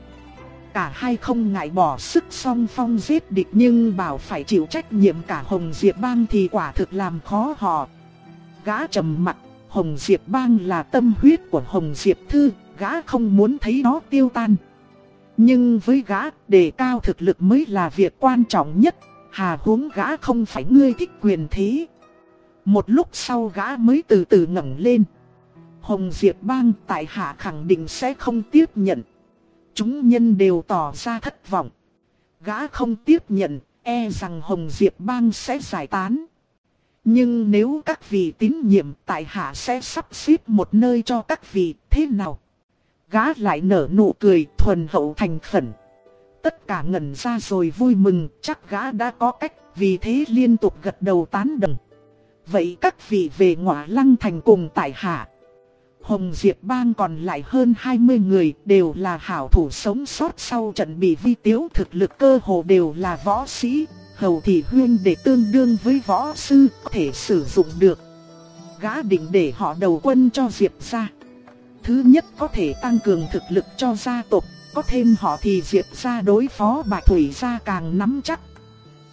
Cả hai không ngại bỏ sức song phong giết địch nhưng bảo phải chịu trách nhiệm cả Hồng Diệp Bang thì quả thực làm khó họ. Gã trầm mặt, Hồng Diệp Bang là tâm huyết của Hồng Diệp Thư, gã không muốn thấy nó tiêu tan. Nhưng với gã, đề cao thực lực mới là việc quan trọng nhất, hà huống gã không phải ngươi thích quyền thế. Một lúc sau gã mới từ từ ngẩng lên. Hồng Diệp Bang tại hạ khẳng định sẽ không tiếp nhận chúng nhân đều tỏ ra thất vọng. Gã không tiếp nhận, e rằng Hồng Diệp Bang sẽ giải tán. Nhưng nếu các vị tín nhiệm tại hạ sẽ sắp xếp một nơi cho các vị thế nào? Gã lại nở nụ cười thuần hậu thành khẩn. Tất cả ngẩn ra rồi vui mừng, chắc gã đã có cách, vì thế liên tục gật đầu tán đồng. Vậy các vị về ngọa lăng thành cùng tại hạ. Hồng Diệp Bang còn lại hơn 20 người đều là hảo thủ sống sót sau trận bị vi tiếu thực lực cơ hồ đều là võ sĩ, hầu thị huyên để tương đương với võ sư có thể sử dụng được. Gã định để họ đầu quân cho Diệp gia. Thứ nhất có thể tăng cường thực lực cho gia tộc, có thêm họ thì Diệp gia đối phó Bạch Thủy gia càng nắm chắc.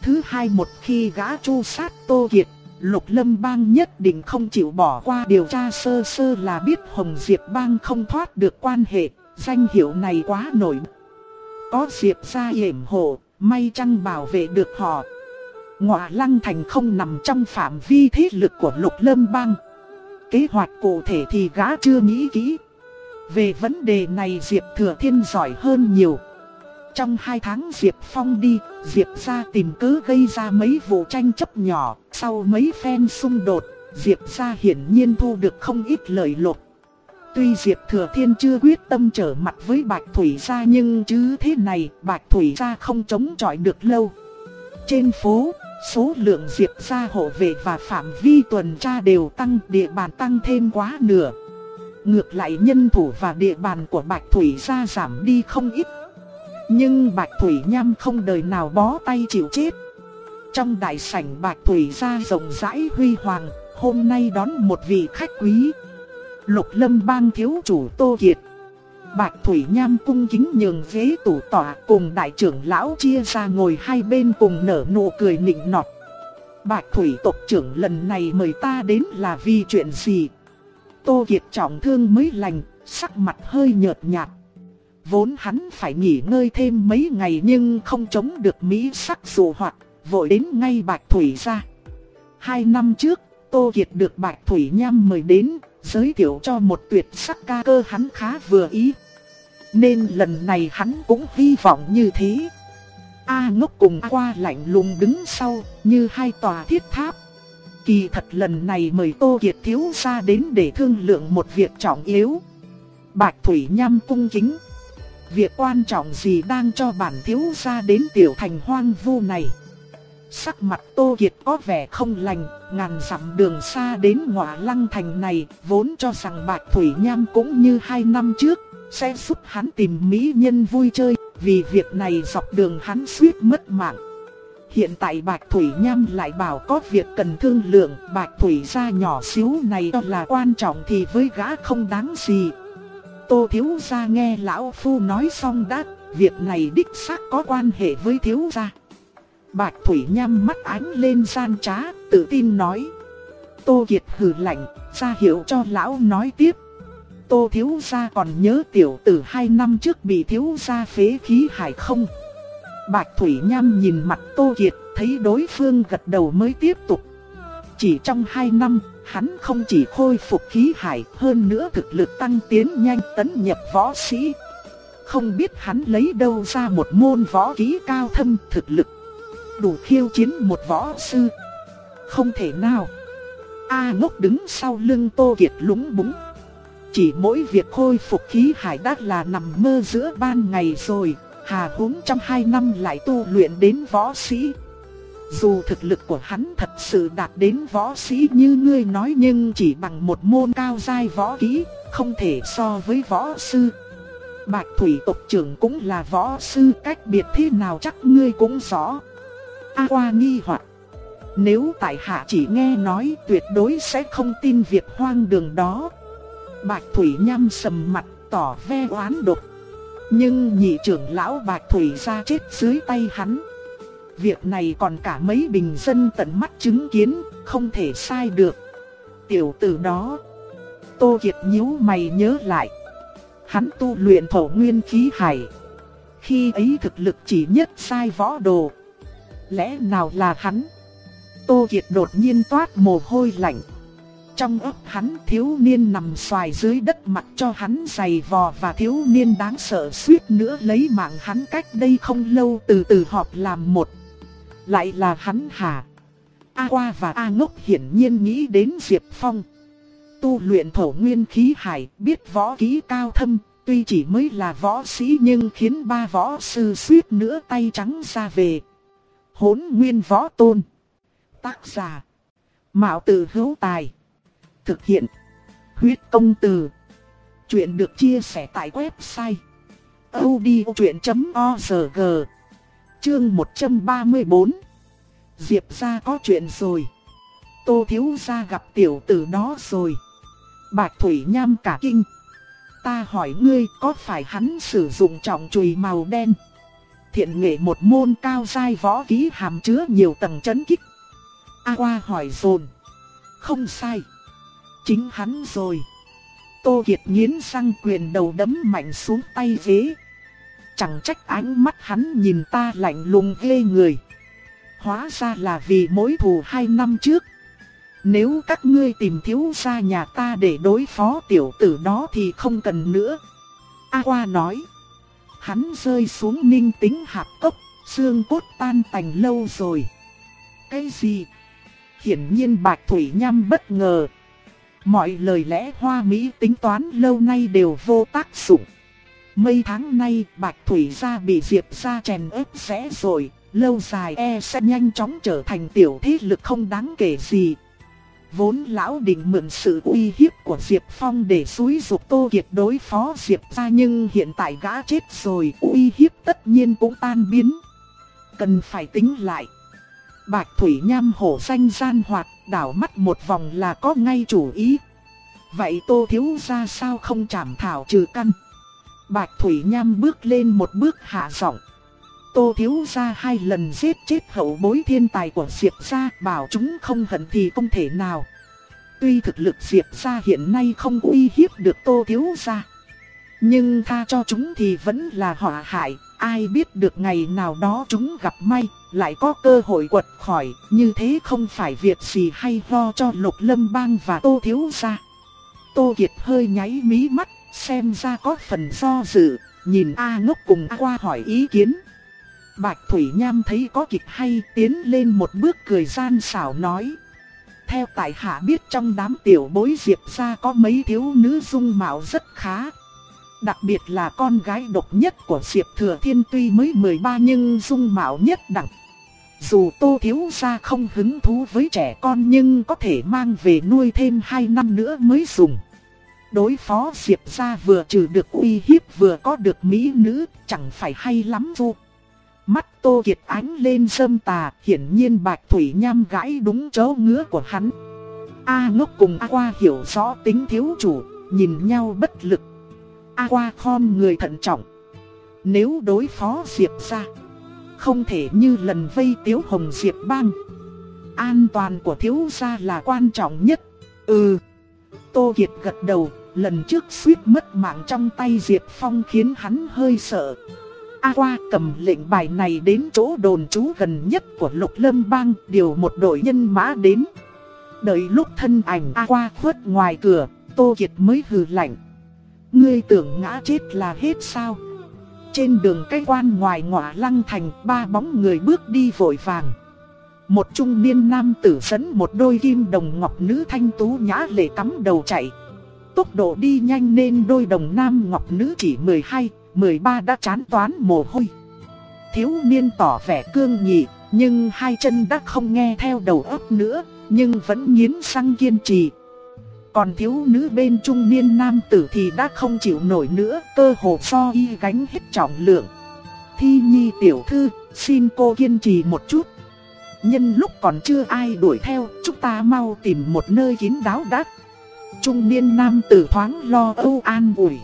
Thứ hai một khi gã chu sát Tô Kiệt Lục Lâm Bang nhất định không chịu bỏ qua điều tra sơ sơ là biết Hồng Diệp Bang không thoát được quan hệ, danh hiệu này quá nổi. Có Diệp gia hiểm hộ, may chăng bảo vệ được họ. Ngọa Lăng Thành không nằm trong phạm vi thế lực của Lục Lâm Bang. Kế hoạch cụ thể thì gã chưa nghĩ kỹ. Về vấn đề này Diệp Thừa Thiên giỏi hơn nhiều. Trong hai tháng Diệp Phong đi, Diệp ra tìm cứ gây ra mấy vụ tranh chấp nhỏ, sau mấy phen xung đột, Diệp ra hiển nhiên thu được không ít lợi lộc. Tuy Diệp Thừa Thiên chưa quyết tâm trở mặt với Bạch Thủy gia nhưng chứ thế này Bạch Thủy gia không chống chọi được lâu. Trên phố, số lượng Diệp gia hộ vệ và phạm vi tuần tra đều tăng địa bàn tăng thêm quá nửa. Ngược lại nhân thủ và địa bàn của Bạch Thủy gia giảm đi không ít nhưng Bạch Thủy Nham không đời nào bó tay chịu chết. Trong đại sảnh Bạch Thủy ra rộng rãi huy hoàng, hôm nay đón một vị khách quý. Lục lâm bang thiếu chủ Tô Kiệt. Bạch Thủy Nham cung kính nhường ghế tủ tọa cùng đại trưởng lão chia ra ngồi hai bên cùng nở nụ cười nịnh nọt. Bạch Thủy tộc trưởng lần này mời ta đến là vì chuyện gì? Tô Kiệt trọng thương mới lành, sắc mặt hơi nhợt nhạt. Vốn hắn phải nghỉ ngơi thêm mấy ngày nhưng không chống được mỹ sắc dù hoặc, vội đến ngay Bạch Thủy ra. Hai năm trước, Tô Kiệt được Bạch Thủy Nham mời đến, giới thiệu cho một tuyệt sắc ca cơ hắn khá vừa ý. Nên lần này hắn cũng hy vọng như thế. A ngốc cùng A qua lạnh lùng đứng sau, như hai tòa thiết tháp. Kỳ thật lần này mời Tô Kiệt thiếu gia đến để thương lượng một việc trọng yếu. Bạch Thủy Nham cung kính. Việc quan trọng gì đang cho bản thiếu gia đến tiểu thành hoang vu này. Sắc mặt Tô Kiệt có vẻ không lành, ngàn dặm đường xa đến ngọa lăng thành này, vốn cho rằng Bạch Thủy Nham cũng như hai năm trước, sẽ giúp hắn tìm mỹ nhân vui chơi, vì việc này dọc đường hắn suýt mất mạng. Hiện tại Bạch Thủy Nham lại bảo có việc cần thương lượng, Bạch Thủy gia nhỏ xíu này cho là quan trọng thì với gã không đáng gì. Tô Thiếu Gia nghe Lão Phu nói xong đã, việc này đích xác có quan hệ với Thiếu Gia. Bạch Thủy nhắm mắt ánh lên gian trá, tự tin nói. Tô Kiệt hừ lạnh, ra hiệu cho Lão nói tiếp. Tô Thiếu Gia còn nhớ tiểu tử hai năm trước bị Thiếu Gia phế khí hải không? Bạch Thủy Nham nhìn mặt Tô Kiệt, thấy đối phương gật đầu mới tiếp tục. Chỉ trong hai năm, hắn không chỉ khôi phục khí hải, hơn nữa thực lực tăng tiến nhanh tấn nhập võ sĩ. Không biết hắn lấy đâu ra một môn võ kỹ cao thâm thực lực, đủ khiêu chiến một võ sư. Không thể nào. A ngốc đứng sau lưng Tô Kiệt lúng búng. Chỉ mỗi việc khôi phục khí hải đã là nằm mơ giữa ban ngày rồi, hà huống trong hai năm lại tu luyện đến võ sĩ. Dù thực lực của hắn thật sự đạt đến võ sĩ như ngươi nói nhưng chỉ bằng một môn cao giai võ kỹ, không thể so với võ sư. Bạch Thủy tộc trưởng cũng là võ sư cách biệt thế nào chắc ngươi cũng rõ. A qua nghi hoặc Nếu tại hạ chỉ nghe nói tuyệt đối sẽ không tin việc hoang đường đó. Bạch Thủy nhăm sầm mặt tỏ ve oán độc. Nhưng nhị trưởng lão Bạch Thủy ra chết dưới tay hắn. Việc này còn cả mấy bình dân tận mắt chứng kiến, không thể sai được. Tiểu tử đó, Tô Kiệt nhíu mày nhớ lại. Hắn tu luyện thổ nguyên khí hải. Khi ấy thực lực chỉ nhất sai võ đồ. Lẽ nào là hắn? Tô Kiệt đột nhiên toát mồ hôi lạnh. Trong ấp hắn thiếu niên nằm xoài dưới đất mặt cho hắn giày vò và thiếu niên đáng sợ suýt nữa lấy mạng hắn cách đây không lâu từ từ họp làm một. Lại là hắn hả? A qua và A ngốc hiển nhiên nghĩ đến Diệp Phong. Tu luyện thổ nguyên khí hải biết võ kỹ cao thâm, tuy chỉ mới là võ sĩ nhưng khiến ba võ sư suýt nữa tay trắng ra về. Hốn nguyên võ tôn. Tác giả. Mạo tử hữu tài. Thực hiện. Huyết công từ. Chuyện được chia sẻ tại website. odchuyện.org Chương 134 Diệp ra có chuyện rồi. Tô thiếu gia gặp tiểu tử đó rồi. Bạch Thủy Nham cả kinh. Ta hỏi ngươi có phải hắn sử dụng trọng chùy màu đen? Thiện nghệ một môn cao dai võ ký hàm chứa nhiều tầng chấn kích. A qua hỏi dồn. Không sai. Chính hắn rồi. Tô Kiệt nghiến răng quyền đầu đấm mạnh xuống tay ghế. Chẳng trách ánh mắt hắn nhìn ta lạnh lùng ghê người. Hóa ra là vì mối thù hai năm trước. Nếu các ngươi tìm thiếu gia nhà ta để đối phó tiểu tử đó thì không cần nữa. A hoa nói. Hắn rơi xuống ninh tính hạt cốc, xương cốt tan tành lâu rồi. Cái gì? Hiển nhiên Bạch Thủy Nham bất ngờ. Mọi lời lẽ hoa mỹ tính toán lâu nay đều vô tác dụng. Mấy tháng nay Bạch Thủy gia bị Diệp gia chèn ép rẽ rồi, lâu dài e sẽ nhanh chóng trở thành tiểu thế lực không đáng kể gì. Vốn lão định mượn sự uy hiếp của Diệp Phong để xúi dục Tô Kiệt đối phó Diệp gia nhưng hiện tại gã chết rồi uy hiếp tất nhiên cũng tan biến. Cần phải tính lại. Bạch Thủy Nham hổ danh gian hoạt đảo mắt một vòng là có ngay chủ ý. Vậy Tô Thiếu ra sao không chảm thảo trừ căn? Bạch Thủy Nham bước lên một bước hạ giọng. Tô Thiếu Gia hai lần giết chết hậu bối thiên tài của Diệp gia bảo chúng không hận thì không thể nào. Tuy thực lực Diệp gia hiện nay không uy hiếp được Tô Thiếu Gia. Nhưng tha cho chúng thì vẫn là họa hại, ai biết được ngày nào đó chúng gặp may, lại có cơ hội quật khỏi, như thế không phải việc gì hay lo cho Lục Lâm Bang và Tô Thiếu gia. Tô Kiệt hơi nháy mí mắt, xem ra có phần do dự, nhìn A ngốc cùng A qua hỏi ý kiến. Bạch Thủy Nham thấy có kịch hay tiến lên một bước cười gian xảo nói. Theo tại hạ biết trong đám tiểu bối diệp ra có mấy thiếu nữ dung mạo rất khá. Đặc biệt là con gái độc nhất của Diệp Thừa Thiên tuy mới 13 nhưng dung mạo nhất đẳng. Dù Tô Thiếu Gia không hứng thú với trẻ con nhưng có thể mang về nuôi thêm 2 năm nữa mới dùng. Đối phó Diệp Gia vừa trừ được uy hiếp vừa có được mỹ nữ chẳng phải hay lắm vô. Mắt Tô Kiệt ánh lên sâm tà, hiển nhiên Bạch Thủy Nham gãi đúng chỗ ngứa của hắn. A ngốc cùng A qua hiểu rõ tính thiếu chủ, nhìn nhau bất lực. A qua khom người thận trọng. Nếu đối phó Diệp ra, không thể như lần vây Tiếu Hồng Diệp bang. An toàn của thiếu gia là quan trọng nhất. Ừ. Tô Kiệt gật đầu, lần trước suýt mất mạng trong tay Diệp Phong khiến hắn hơi sợ. A qua cầm lệnh bài này đến chỗ đồn trú gần nhất của Lục Lâm Bang điều một đội nhân mã đến. Đợi lúc thân ảnh A qua khuất ngoài cửa, Tô Kiệt mới hừ lạnh. Ngươi tưởng ngã chết là hết sao? Trên đường cây quan ngoài ngọa lăng thành ba bóng người bước đi vội vàng. Một trung niên nam tử dẫn một đôi kim đồng ngọc nữ thanh tú nhã lệ cắm đầu chạy. Tốc độ đi nhanh nên đôi đồng nam ngọc nữ chỉ 12, 13 đã chán toán mồ hôi. Thiếu niên tỏ vẻ cương nghị nhưng hai chân đã không nghe theo đầu óc nữa, nhưng vẫn nghiến răng kiên trì. Còn thiếu nữ bên trung niên nam tử thì đã không chịu nổi nữa, cơ hồ so y gánh hết trọng lượng. Thi nhi tiểu thư, xin cô kiên trì một chút. Nhân lúc còn chưa ai đuổi theo, chúng ta mau tìm một nơi kín đáo đắt. Trung niên nam tử thoáng lo âu an ủi.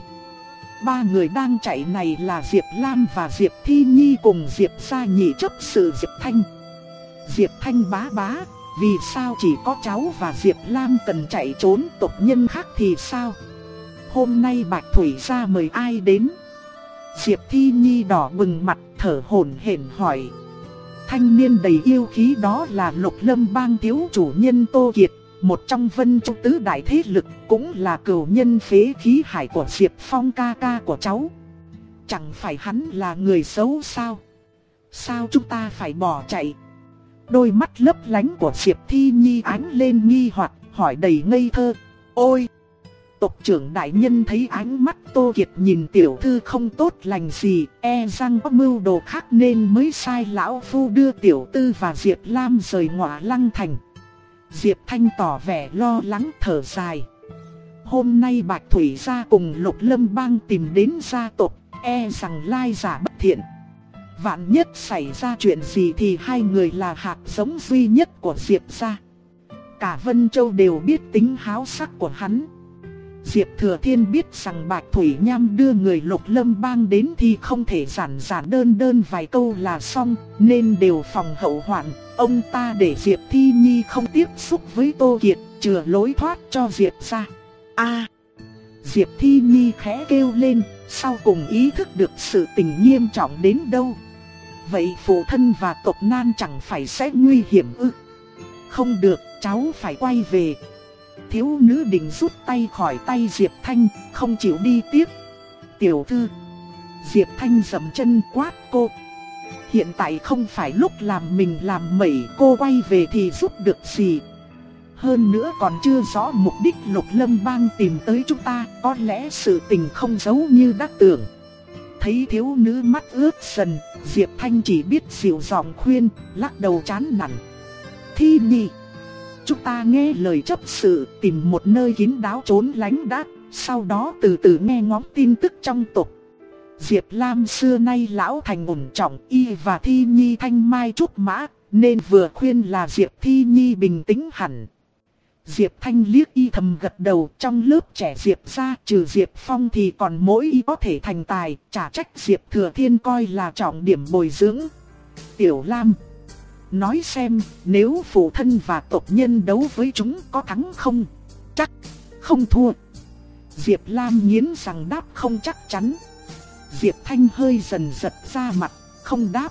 Ba người đang chạy này là Diệp Lam và Diệp Thi Nhi cùng Diệp Sa Nhị chấp sự Diệp Thanh. Diệp Thanh bá bá, vì sao chỉ có cháu và Diệp Lam cần chạy trốn tộc nhân khác thì sao? Hôm nay Bạch Thủy gia mời ai đến? Diệp Thi Nhi đỏ bừng mặt thở hổn hển hỏi. Thanh niên đầy yêu khí đó là Lục Lâm Bang thiếu chủ nhân Tô Kiệt một trong vân trung tứ đại thế lực, cũng là cửu nhân phế khí hải của Diệp Phong ca ca của cháu. Chẳng phải hắn là người xấu sao? Sao chúng ta phải bỏ chạy? Đôi mắt lấp lánh của Diệp Thi Nhi ánh lên nghi hoặc hỏi đầy ngây thơ. Ôi! Tộc trưởng đại nhân thấy ánh mắt Tô Kiệt nhìn tiểu thư không tốt lành gì, e rằng có mưu đồ khác nên mới sai lão phu đưa tiểu tư và Diệp Lam rời ngọa lăng thành. Diệp Thanh tỏ vẻ lo lắng thở dài. Hôm nay Bạch Thủy gia cùng Lục Lâm Bang tìm đến gia tộc, e rằng lai giả bất thiện. Vạn nhất xảy ra chuyện gì thì hai người là hạt giống duy nhất của Diệp gia. Cả Vân Châu đều biết tính háo sắc của hắn. Diệp Thừa Thiên biết rằng Bạch Thủy Nham đưa người Lục Lâm Bang đến thì không thể giản giản đơn đơn vài câu là xong, nên đều phòng hậu hoạn. Ông ta để Diệp Thi Nhi không tiếp xúc với Tô Kiệt, chừa lối thoát cho Diệp ra. A. Diệp Thi Nhi khẽ kêu lên, sau cùng ý thức được sự tình nghiêm trọng đến đâu. Vậy phụ thân và tộc nan chẳng phải sẽ nguy hiểm ư? Không được, cháu phải quay về thiếu nữ định rút tay khỏi tay Diệp Thanh, không chịu đi tiếp. Tiểu thư, Diệp Thanh dầm chân quát cô. Hiện tại không phải lúc làm mình làm mẩy cô quay về thì giúp được gì. Hơn nữa còn chưa rõ mục đích lục lâm bang tìm tới chúng ta, có lẽ sự tình không giấu như đã tưởng. Thấy thiếu nữ mắt ướt sần, Diệp Thanh chỉ biết dịu giọng khuyên, lắc đầu chán nản. Thi nhị chúng ta nghe lời chấp sự tìm một nơi kín đáo trốn lánh đã, sau đó từ từ nghe ngóng tin tức trong tộc. Diệp Lam xưa nay lão thành ổn trọng y và Thi Nhi thanh mai trúc mã, nên vừa khuyên là Diệp Thi Nhi bình tĩnh hẳn. Diệp Thanh liếc y thầm gật đầu trong lớp trẻ Diệp ra trừ Diệp Phong thì còn mỗi y có thể thành tài, trả trách Diệp Thừa Thiên coi là trọng điểm bồi dưỡng. Tiểu Lam Nói xem nếu phụ thân và tộc nhân đấu với chúng có thắng không? Chắc không thua. Diệp Lam nghiến rằng đáp không chắc chắn. Diệp Thanh hơi dần giật ra mặt, không đáp.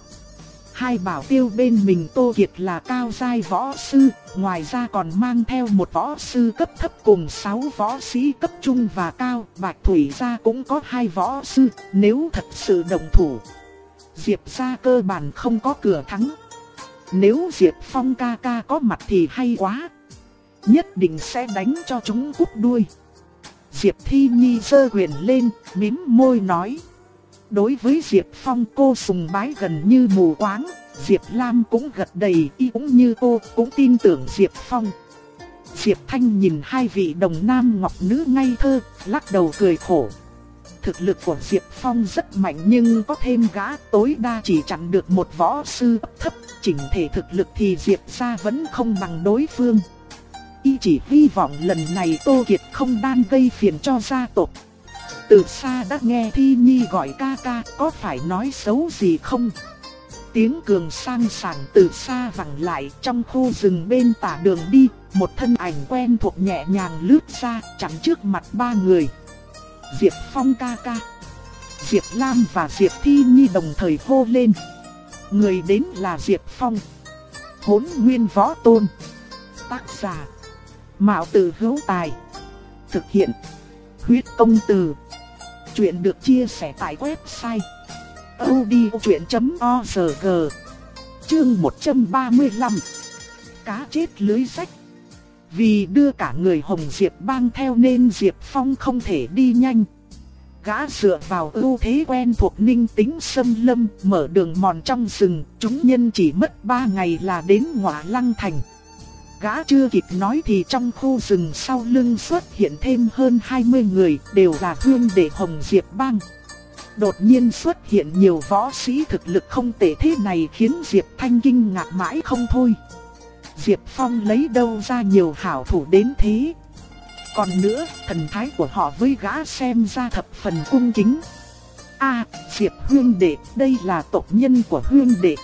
Hai bảo tiêu bên mình Tô Kiệt là cao giai võ sư, ngoài ra còn mang theo một võ sư cấp thấp cùng sáu võ sĩ cấp trung và cao. Bạch Thủy gia cũng có hai võ sư, nếu thật sự đồng thủ. Diệp gia cơ bản không có cửa thắng. Nếu Diệp Phong ca ca có mặt thì hay quá. Nhất định sẽ đánh cho chúng cút đuôi. Diệp Thi Nhi sơ quyền lên, mím môi nói đối với Diệp Phong cô sùng bái gần như mù quáng, Diệp Lam cũng gật đầy y cũng như cô, cũng tin tưởng Diệp Phong. Diệp Thanh nhìn hai vị đồng nam ngọc nữ ngây thơ, lắc đầu cười khổ. Thực lực của Diệp Phong rất mạnh nhưng có thêm gã tối đa chỉ chặn được một võ sư thấp, chỉnh thể thực lực thì Diệp gia vẫn không bằng đối phương. Y chỉ hy vọng lần này Tô Kiệt không đan gây phiền cho gia tộc. Từ xa đã nghe Thi Nhi gọi ca ca có phải nói xấu gì không? Tiếng cường sang sảng từ xa vẳng lại trong khu rừng bên tả đường đi, một thân ảnh quen thuộc nhẹ nhàng lướt ra chắn trước mặt ba người. Diệp Phong ca ca. Diệp Lam và Diệp Thi Nhi đồng thời hô lên. Người đến là Diệp Phong. Hốn nguyên võ tôn. Tác giả. Mạo tử hữu tài. Thực hiện. Huyết công từ. Chuyện được chia sẻ tại website odchuyện.org Chương 135 Cá chết lưới sách Vì đưa cả người Hồng Diệp bang theo nên Diệp Phong không thể đi nhanh Gã dựa vào ưu thế quen thuộc ninh tính sâm lâm, mở đường mòn trong rừng, Chúng nhân chỉ mất 3 ngày là đến ngọa lăng thành Gã chưa kịp nói thì trong khu rừng sau lưng xuất hiện thêm hơn 20 người, đều là hương đệ Hồng Diệp Bang. Đột nhiên xuất hiện nhiều võ sĩ thực lực không tệ thế này khiến Diệp Thanh kinh ngạc mãi không thôi. Diệp Phong lấy đâu ra nhiều hảo thủ đến thế. Còn nữa, thần thái của họ với gã xem ra thập phần cung kính. A, Diệp Hương Đệ, đây là tộc nhân của Hương Đệ.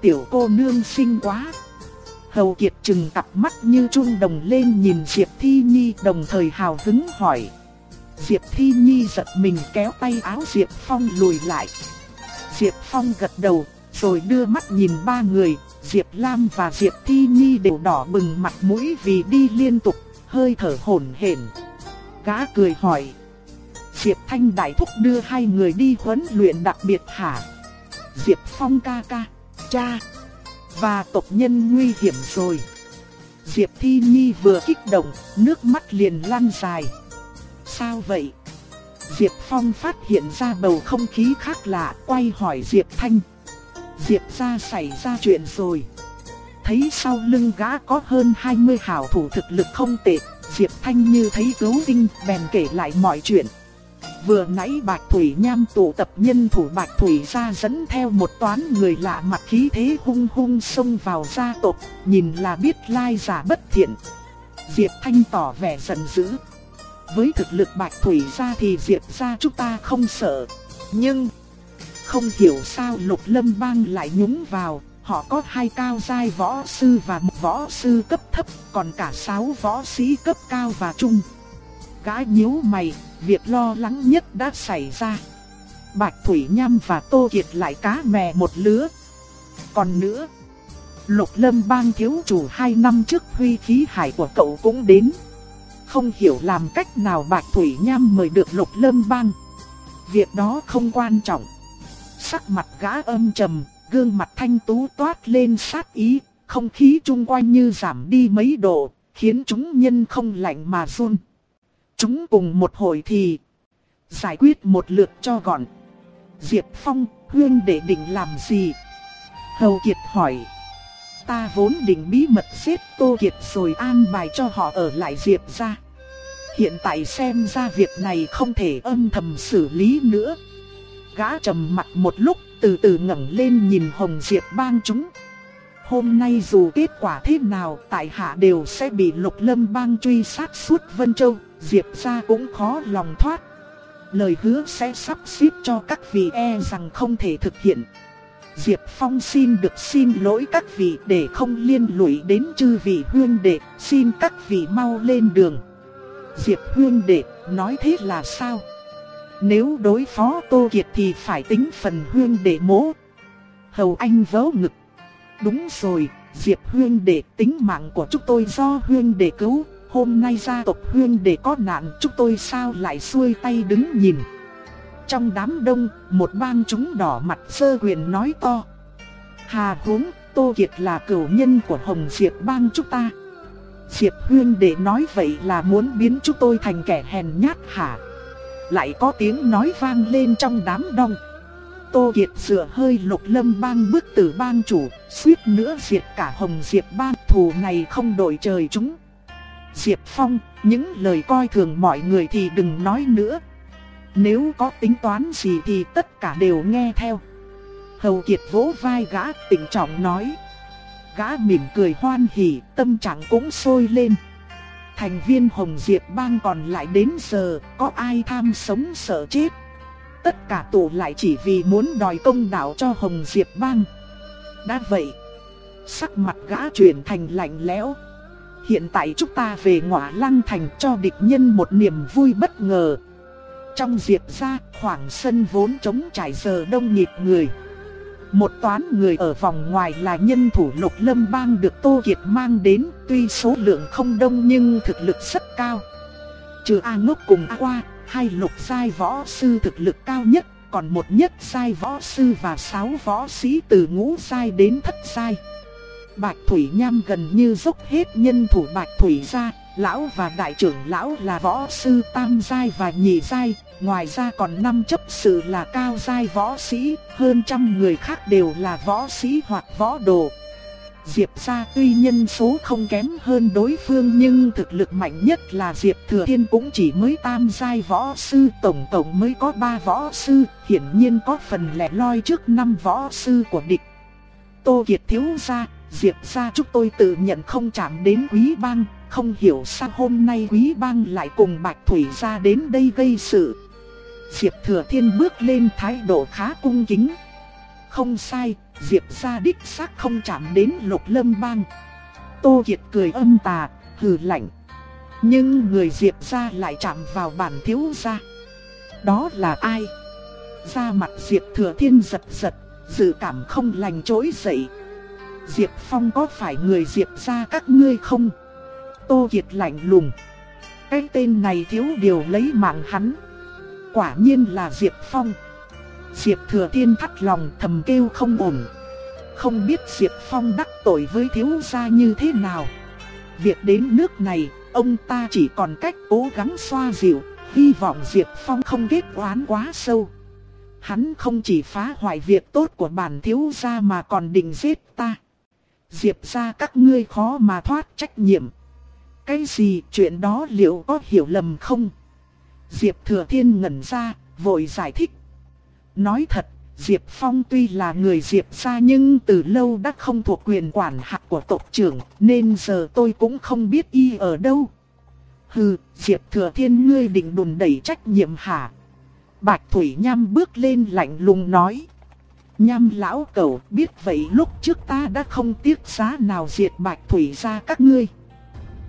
Tiểu cô nương xinh quá. Hầu Kiệt trừng cặp mắt như trung đồng lên nhìn Diệp Thi Nhi đồng thời hào hứng hỏi. Diệp Thi Nhi giật mình kéo tay áo Diệp Phong lùi lại. Diệp Phong gật đầu, rồi đưa mắt nhìn ba người, Diệp Lam và Diệp Thi Nhi đều đỏ bừng mặt mũi vì đi liên tục, hơi thở hổn hển. Gã cười hỏi. Diệp Thanh Đại Thúc đưa hai người đi huấn luyện đặc biệt hả? Diệp Phong ca ca, cha, và tộc nhân nguy hiểm rồi. Diệp Thi Nhi vừa kích động, nước mắt liền lăn dài. Sao vậy? Diệp Phong phát hiện ra bầu không khí khác lạ, quay hỏi Diệp Thanh. Diệp ra xảy ra chuyện rồi. Thấy sau lưng gã có hơn 20 hảo thủ thực lực không tệ, Diệp Thanh như thấy cứu tinh, bèn kể lại mọi chuyện. Vừa nãy Bạch Thủy Nham tụ tập nhân thủ Bạch Thủy ra dẫn theo một toán người lạ mặt khí thế hung hung xông vào gia tộc, nhìn là biết lai giả bất thiện. Diệp Thanh tỏ vẻ giận dữ. Với thực lực Bạch Thủy ra thì Diệp ra chúng ta không sợ. Nhưng, không hiểu sao Lục Lâm Bang lại nhúng vào, họ có hai cao giai võ sư và một võ sư cấp thấp, còn cả sáu võ sĩ cấp cao và trung. Gã nhíu mày, việc lo lắng nhất đã xảy ra. Bạch Thủy Nham và Tô Kiệt lại cá mè một lứa. Còn nữa, Lục Lâm bang thiếu chủ hai năm trước huy khí hải của cậu cũng đến. Không hiểu làm cách nào Bạch Thủy Nham mời được Lục Lâm bang. Việc đó không quan trọng. Sắc mặt gã âm trầm, gương mặt thanh tú toát lên sát ý, không khí chung quanh như giảm đi mấy độ, khiến chúng nhân không lạnh mà run. Chúng cùng một hồi thì giải quyết một lượt cho gọn. Diệp Phong, Huyên để định làm gì? Hầu Kiệt hỏi. ta vốn định bí mật giết Tô Kiệt rồi an bài cho họ ở lại Diệp ra. Hiện tại xem ra việc này không thể âm thầm xử lý nữa. Gã trầm mặt một lúc, từ từ ngẩng lên nhìn Hồng Diệp bang chúng. Hôm nay dù kết quả thế nào, tại hạ đều sẽ bị Lục Lâm bang truy sát suốt Vân Châu, Diệp ra cũng khó lòng thoát. Lời hứa sẽ sắp xếp cho các vị e rằng không thể thực hiện. Diệp Phong xin được xin lỗi các vị để không liên lụy đến chư vị huyên đệ, xin các vị mau lên đường. Diệp huyên đệ, nói thế là sao? Nếu đối phó Tô Kiệt thì phải tính phần huyên đệ mố. Hầu Anh vớ ngực. Đúng rồi, Diệp huyên đệ tính mạng của chúng tôi do huyên đệ cứu. Hôm nay gia tộc huyên đệ có nạn chúng tôi sao lại xuôi tay đứng nhìn. Trong đám đông, một bang chúng đỏ mặt sơ quyền nói to. Hà huống, Tô Kiệt là cửu nhân của Hồng Diệp bang chúng ta. Diệp Huyên để nói vậy là muốn biến chúng tôi thành kẻ hèn nhát hả? Lại có tiếng nói vang lên trong đám đông. Tô Kiệt dựa hơi lục lâm bang bước từ bang chủ, suýt nữa diệt cả Hồng Diệp bang thù này không đổi trời chúng. Diệp Phong, những lời coi thường mọi người thì đừng nói nữa. Nếu có tính toán gì thì tất cả đều nghe theo. Hầu Kiệt vỗ vai gã tỉnh trọng nói. Gã mỉm cười hoan hỉ, tâm trạng cũng sôi lên. Thành viên Hồng Diệp bang còn lại đến giờ, có ai tham sống sợ chết. Tất cả tụ lại chỉ vì muốn đòi công đạo cho Hồng Diệp bang. Đã vậy, sắc mặt gã chuyển thành lạnh lẽo. Hiện tại chúng ta về ngọa lăng thành cho địch nhân một niềm vui bất ngờ. Trong diệp ra, khoảng sân vốn trống trải giờ đông nhịp người. Một toán người ở vòng ngoài là nhân thủ lục lâm bang được Tô Kiệt mang đến, tuy số lượng không đông nhưng thực lực rất cao. Trừ A ngốc cùng A qua, hai lục sai võ sư thực lực cao nhất, còn một nhất sai võ sư và sáu võ sĩ từ ngũ sai đến thất sai. Bạch Thủy Nham gần như dốc hết nhân thủ Bạch Thủy ra, lão và đại trưởng lão là võ sư tam giai và nhị giai, ngoài ra còn năm chấp sự là cao giai võ sĩ, hơn trăm người khác đều là võ sĩ hoặc võ đồ. Diệp gia tuy nhân số không kém hơn đối phương nhưng thực lực mạnh nhất là Diệp Thừa Thiên cũng chỉ mới tam giai võ sư, tổng tổng mới có ba võ sư, hiển nhiên có phần lẻ loi trước năm võ sư của địch. Tô Kiệt thiếu gia, Diệp gia chúng tôi tự nhận không chạm đến quý bang, không hiểu sao hôm nay quý bang lại cùng Bạch Thủy gia đến đây gây sự. Diệp Thừa Thiên bước lên thái độ khá cung kính. Không sai, Diệp gia đích xác không chạm đến lục lâm bang. Tô Kiệt cười âm tà, hừ lạnh. Nhưng người Diệp gia lại chạm vào bản thiếu gia. Đó là ai? Ra mặt Diệp Thừa Thiên giật giật, dự cảm không lành trỗi dậy. Diệp Phong có phải người Diệp gia các ngươi không? Tô Kiệt lạnh lùng. Cái tên này thiếu điều lấy mạng hắn. Quả nhiên là Diệp Phong. Diệp Thừa Thiên thắt lòng thầm kêu không ổn. Không biết Diệp Phong đắc tội với thiếu gia như thế nào. Việc đến nước này, ông ta chỉ còn cách cố gắng xoa dịu, hy vọng Diệp Phong không kết oán quá sâu. Hắn không chỉ phá hoại việc tốt của bản thiếu gia mà còn định giết ta. Diệp gia các ngươi khó mà thoát trách nhiệm. Cái gì chuyện đó liệu có hiểu lầm không? Diệp Thừa Thiên ngẩn ra, vội giải thích. Nói thật, Diệp Phong tuy là người Diệp gia nhưng từ lâu đã không thuộc quyền quản hạt của tộc trưởng, nên giờ tôi cũng không biết y ở đâu. Hừ, Diệp Thừa Thiên ngươi định đùn đẩy trách nhiệm hả? Bạch Thủy Nham bước lên lạnh lùng nói. Nham lão cầu biết vậy lúc trước ta đã không tiếc giá nào diệt Bạch Thủy ra các ngươi.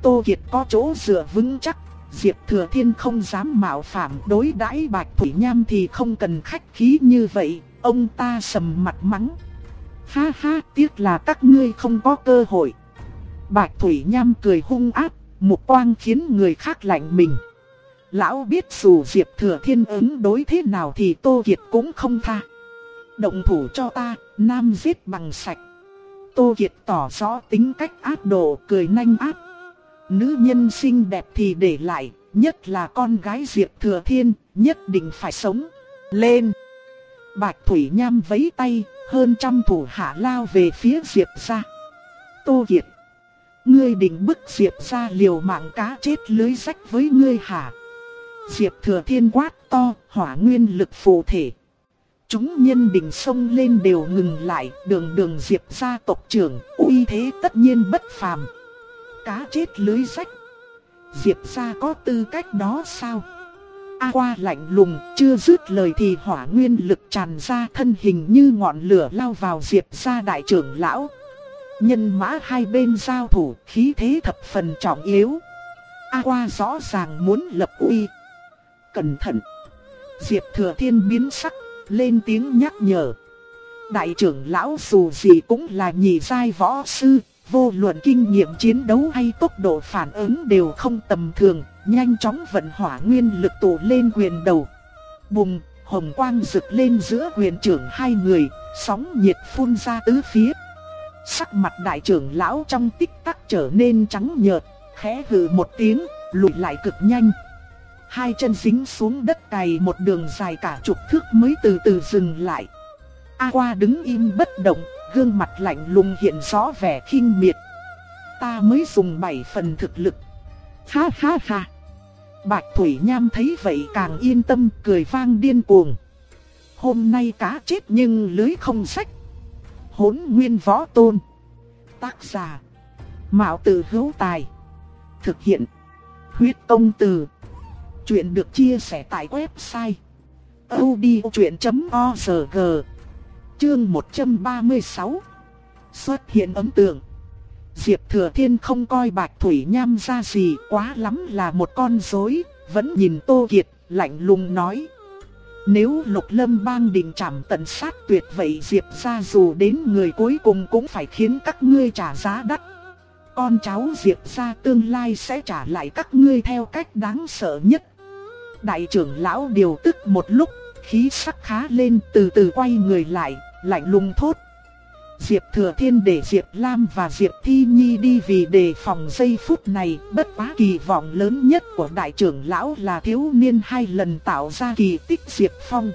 Tô Kiệt có chỗ dựa vững chắc Diệp Thừa Thiên không dám mạo phạm đối đãi Bạch Thủy Nham thì không cần khách khí như vậy, ông ta sầm mặt mắng. Ha ha, tiếc là các ngươi không có cơ hội. Bạch Thủy Nham cười hung ác, một quang khiến người khác lạnh mình. Lão biết dù Diệp Thừa Thiên ứng đối thế nào thì Tô Kiệt cũng không tha. Động thủ cho ta, nam giết bằng sạch. Tô Kiệt tỏ rõ tính cách ác độ, cười nanh ác Nữ nhân xinh đẹp thì để lại, nhất là con gái Diệp Thừa Thiên, nhất định phải sống. Lên! Bạch Thủy Nham vấy tay, hơn trăm thủ hạ lao về phía Diệp ra. Tô Kiệt. Ngươi định bức Diệp ra liều mạng cá chết lưới rách với ngươi hả? Diệp thừa thiên quát to, hỏa nguyên lực phù thể. Chúng nhân đình sông lên đều ngừng lại, đường đường Diệp gia tộc trưởng, uy thế tất nhiên bất phàm. Cá chết lưới rách. Diệp gia có tư cách đó sao? A qua lạnh lùng, chưa dứt lời thì hỏa nguyên lực tràn ra thân hình như ngọn lửa lao vào Diệp gia đại trưởng lão. Nhân mã hai bên giao thủ, khí thế thập phần trọng yếu. A qua rõ ràng muốn lập uy. Cẩn thận! Diệp thừa thiên biến sắc, lên tiếng nhắc nhở. Đại trưởng lão dù gì cũng là nhị giai võ sư, vô luận kinh nghiệm chiến đấu hay tốc độ phản ứng đều không tầm thường, nhanh chóng vận hỏa nguyên lực tụ lên quyền đầu. Bùng, hồng quang rực lên giữa quyền trưởng hai người, sóng nhiệt phun ra tứ phía. Sắc mặt đại trưởng lão trong tích tắc trở nên trắng nhợt, khẽ hừ một tiếng, lùi lại cực nhanh. Hai chân dính xuống đất cày một đường dài cả chục thước mới từ từ dừng lại. A qua đứng im bất động, gương mặt lạnh lùng hiện rõ vẻ khinh miệt. Ta mới dùng bảy phần thực lực. Ha ha ha. Bạch Thủy Nham thấy vậy càng yên tâm, cười vang điên cuồng. Hôm nay cá chết nhưng lưới không sách. Hốn nguyên võ tôn. Tác giả. Mạo tử hữu tài. Thực hiện. Huyết công từ. Chuyện được chia sẻ tại website. odchuyện.org Chương 136 Xuất hiện ấn tượng Diệp Thừa Thiên không coi Bạch Thủy Nham ra gì quá lắm là một con rối, vẫn nhìn Tô Kiệt, lạnh lùng nói. Nếu Lục Lâm bang định trảm tận sát tuyệt vậy Diệp ra dù đến người cuối cùng cũng phải khiến các ngươi trả giá đắt. Con cháu Diệp ra tương lai sẽ trả lại các ngươi theo cách đáng sợ nhất. Đại trưởng lão điều tức một lúc, khí sắc khá lên từ từ quay người lại, lạnh lùng thốt. Diệp Thừa Thiên để Diệp Lam và Diệp Thi Nhi đi vì đề phòng giây phút này, bất quá kỳ vọng lớn nhất của đại trưởng lão là thiếu niên hai lần tạo ra kỳ tích Diệp Phong.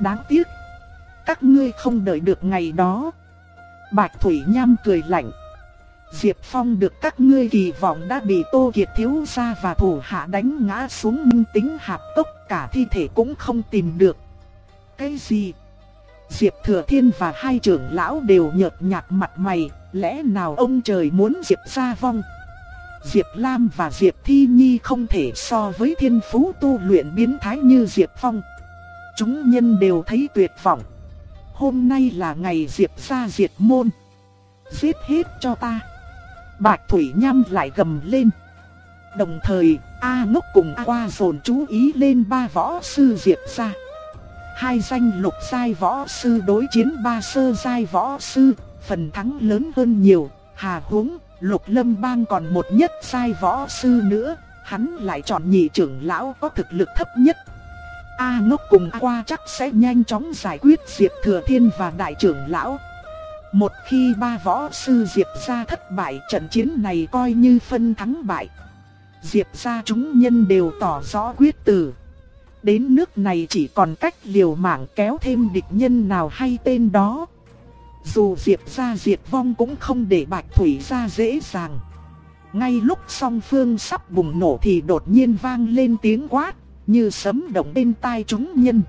Đáng tiếc, các ngươi không đợi được ngày đó. Bạch Thủy Nham cười lạnh. Diệp Phong được các ngươi kỳ vọng đã bị Tô Kiệt thiếu gia và thủ hạ đánh ngã xuống minh tính hạp tốc cả thi thể cũng không tìm được. Cái gì? Diệp Thừa Thiên và hai trưởng lão đều nhợt nhạt mặt mày, lẽ nào ông trời muốn Diệp gia vong? Diệp Lam và Diệp Thi Nhi không thể so với thiên phú tu luyện biến thái như Diệp Phong. Chúng nhân đều thấy tuyệt vọng. Hôm nay là ngày Diệp gia diệt môn. Giết hết cho ta. Bạch Thủy Nham lại gầm lên. Đồng thời, A ngốc cùng A qua dồn chú ý lên ba võ sư Diệp gia. Hai danh lục sai võ sư đối chiến ba sơ sai võ sư, phần thắng lớn hơn nhiều. Hà huống, lục lâm bang còn một nhất sai võ sư nữa, hắn lại chọn nhị trưởng lão có thực lực thấp nhất. A ngốc cùng A qua chắc sẽ nhanh chóng giải quyết Diệp Thừa Thiên và đại trưởng lão. Một khi ba võ sư Diệp gia thất bại trận chiến này coi như phân thắng bại. Diệp gia chúng nhân đều tỏ rõ quyết tử. Đến nước này chỉ còn cách liều mạng kéo thêm địch nhân nào hay tên đó. Dù Diệp gia diệt vong cũng không để Bạch Thủy gia dễ dàng. Ngay lúc song phương sắp bùng nổ thì đột nhiên vang lên tiếng quát, như sấm động bên tai chúng nhân.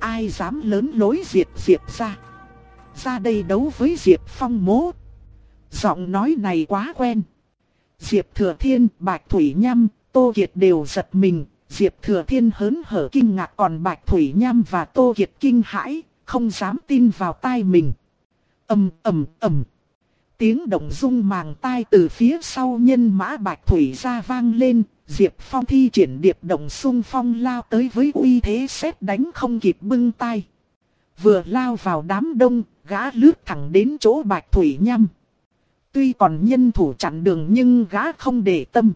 Ai dám lớn lối diệt Diệp gia? Ra đây đấu với Diệp Phong mố. Giọng nói này quá quen. Diệp Thừa Thiên, Bạch Thủy Nham, Tô Kiệt đều giật mình, Diệp Thừa Thiên hớn hở kinh ngạc còn Bạch Thủy Nham và Tô Kiệt kinh hãi, không dám tin vào tai mình. ầm ầm ầm. Tiếng động rung màng tai từ phía sau nhân mã Bạch Thủy ra vang lên, Diệp Phong thi triển điệp động xung phong lao tới với uy thế xét đánh không kịp bưng tay. Vừa lao vào đám đông, gã lướt thẳng đến chỗ Bạch Thủy nhâm. Tuy còn nhân thủ chặn đường nhưng gã không để tâm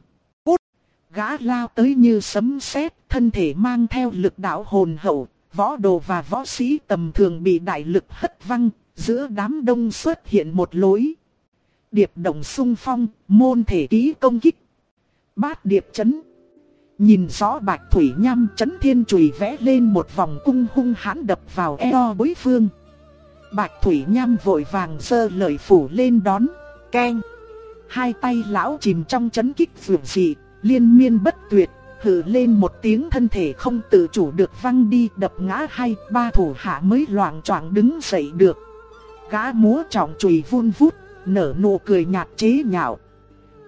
gã lao tới như sấm sét, thân thể mang theo lực đạo hồn hậu, võ đồ và võ sĩ tầm thường bị đại lực hất văng, giữa đám đông xuất hiện một lối. Điệp động sung phong, môn thể ký công kích. Bát điệp chấn. Nhìn rõ bạch thủy nham chấn thiên chùy vẽ lên một vòng cung hung hãn đập vào eo bối phương. Bạch thủy nham vội vàng sơ lời phủ lên đón. Keng. Hai tay lão chìm trong chấn kích vượt dị, liên miên bất tuyệt, hừ lên một tiếng thân thể không tự chủ được văng đi đập ngã hai ba thủ hạ mới loạn choạng đứng dậy được. Gã múa trọng chùy vun vút, nở nụ cười nhạt chế nhạo.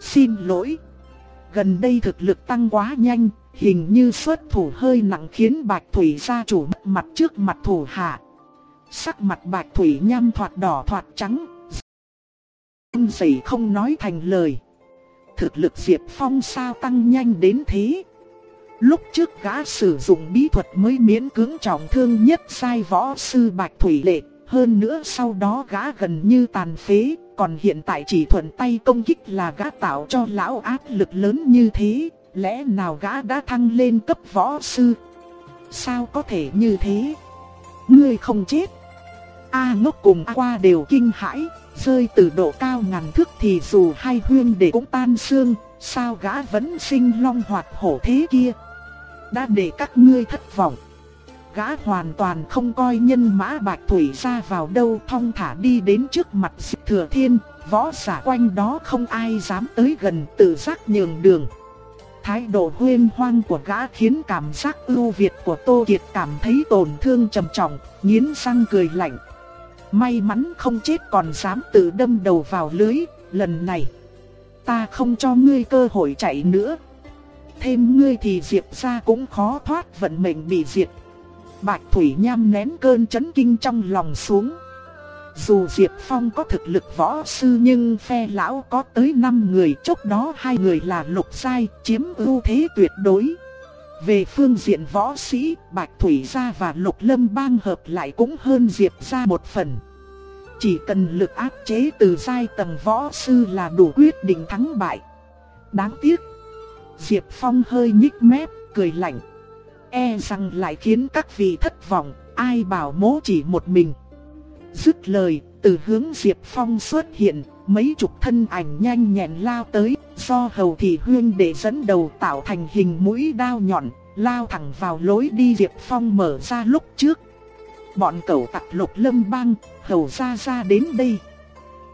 Xin lỗi. Gần đây thực lực tăng quá nhanh, hình như xuất thủ hơi nặng khiến Bạch Thủy gia chủ mất mặt trước mặt thủ hạ. Sắc mặt Bạch Thủy nham thoạt đỏ thoạt trắng. Run rẩy không nói thành lời. Thực lực Diệp Phong sao tăng nhanh đến thế? Lúc trước gã sử dụng bí thuật mới miễn cưỡng trọng thương nhất sai võ sư Bạch Thủy Lệ, hơn nữa sau đó gã gần như tàn phế, còn hiện tại chỉ thuận tay công kích là gã tạo cho lão áp lực lớn như thế, lẽ nào gã đã thăng lên cấp võ sư? Sao có thể như thế? Ngươi không chết. A ngốc cùng A qua đều kinh hãi, rơi từ độ cao ngàn thước thì dù hai huyên để cũng tan xương, sao gã vẫn sinh long hoạt hổ thế kia? Đã để các ngươi thất vọng. Gã hoàn toàn không coi nhân mã bạch thủy ra vào đâu thong thả đi đến trước mặt Diệp Thừa Thiên, võ giả quanh đó không ai dám tới gần tự giác nhường đường. Thái độ huyên hoang của gã khiến cảm giác ưu việt của Tô Kiệt cảm thấy tổn thương trầm trọng, nghiến răng cười lạnh. May mắn không chết còn dám tự đâm đầu vào lưới, lần này ta không cho ngươi cơ hội chạy nữa. Thêm ngươi thì Diệp gia cũng khó thoát vận mệnh bị diệt. Bạch Thủy Nham nén cơn chấn kinh trong lòng xuống. Dù Diệp Phong có thực lực võ sư nhưng phe lão có tới 5 người, chốc đó hai người là lục sai, chiếm ưu thế tuyệt đối. Về phương diện võ sĩ, Bạch Thủy gia và Lục Lâm bang hợp lại cũng hơn Diệp gia một phần. Chỉ cần lực áp chế từ giai tầng võ sư là đủ quyết định thắng bại. Đáng tiếc, Diệp Phong hơi nhích mép, cười lạnh. E rằng lại khiến các vị thất vọng, ai bảo mố chỉ một mình. Dứt lời, từ hướng Diệp Phong xuất hiện, mấy chục thân ảnh nhanh nhẹn lao tới, do hầu thị huyên để dẫn đầu tạo thành hình mũi đao nhọn, lao thẳng vào lối đi Diệp Phong mở ra lúc trước. Bọn cẩu tặc lục lâm băng, hầu ra ra đến đây.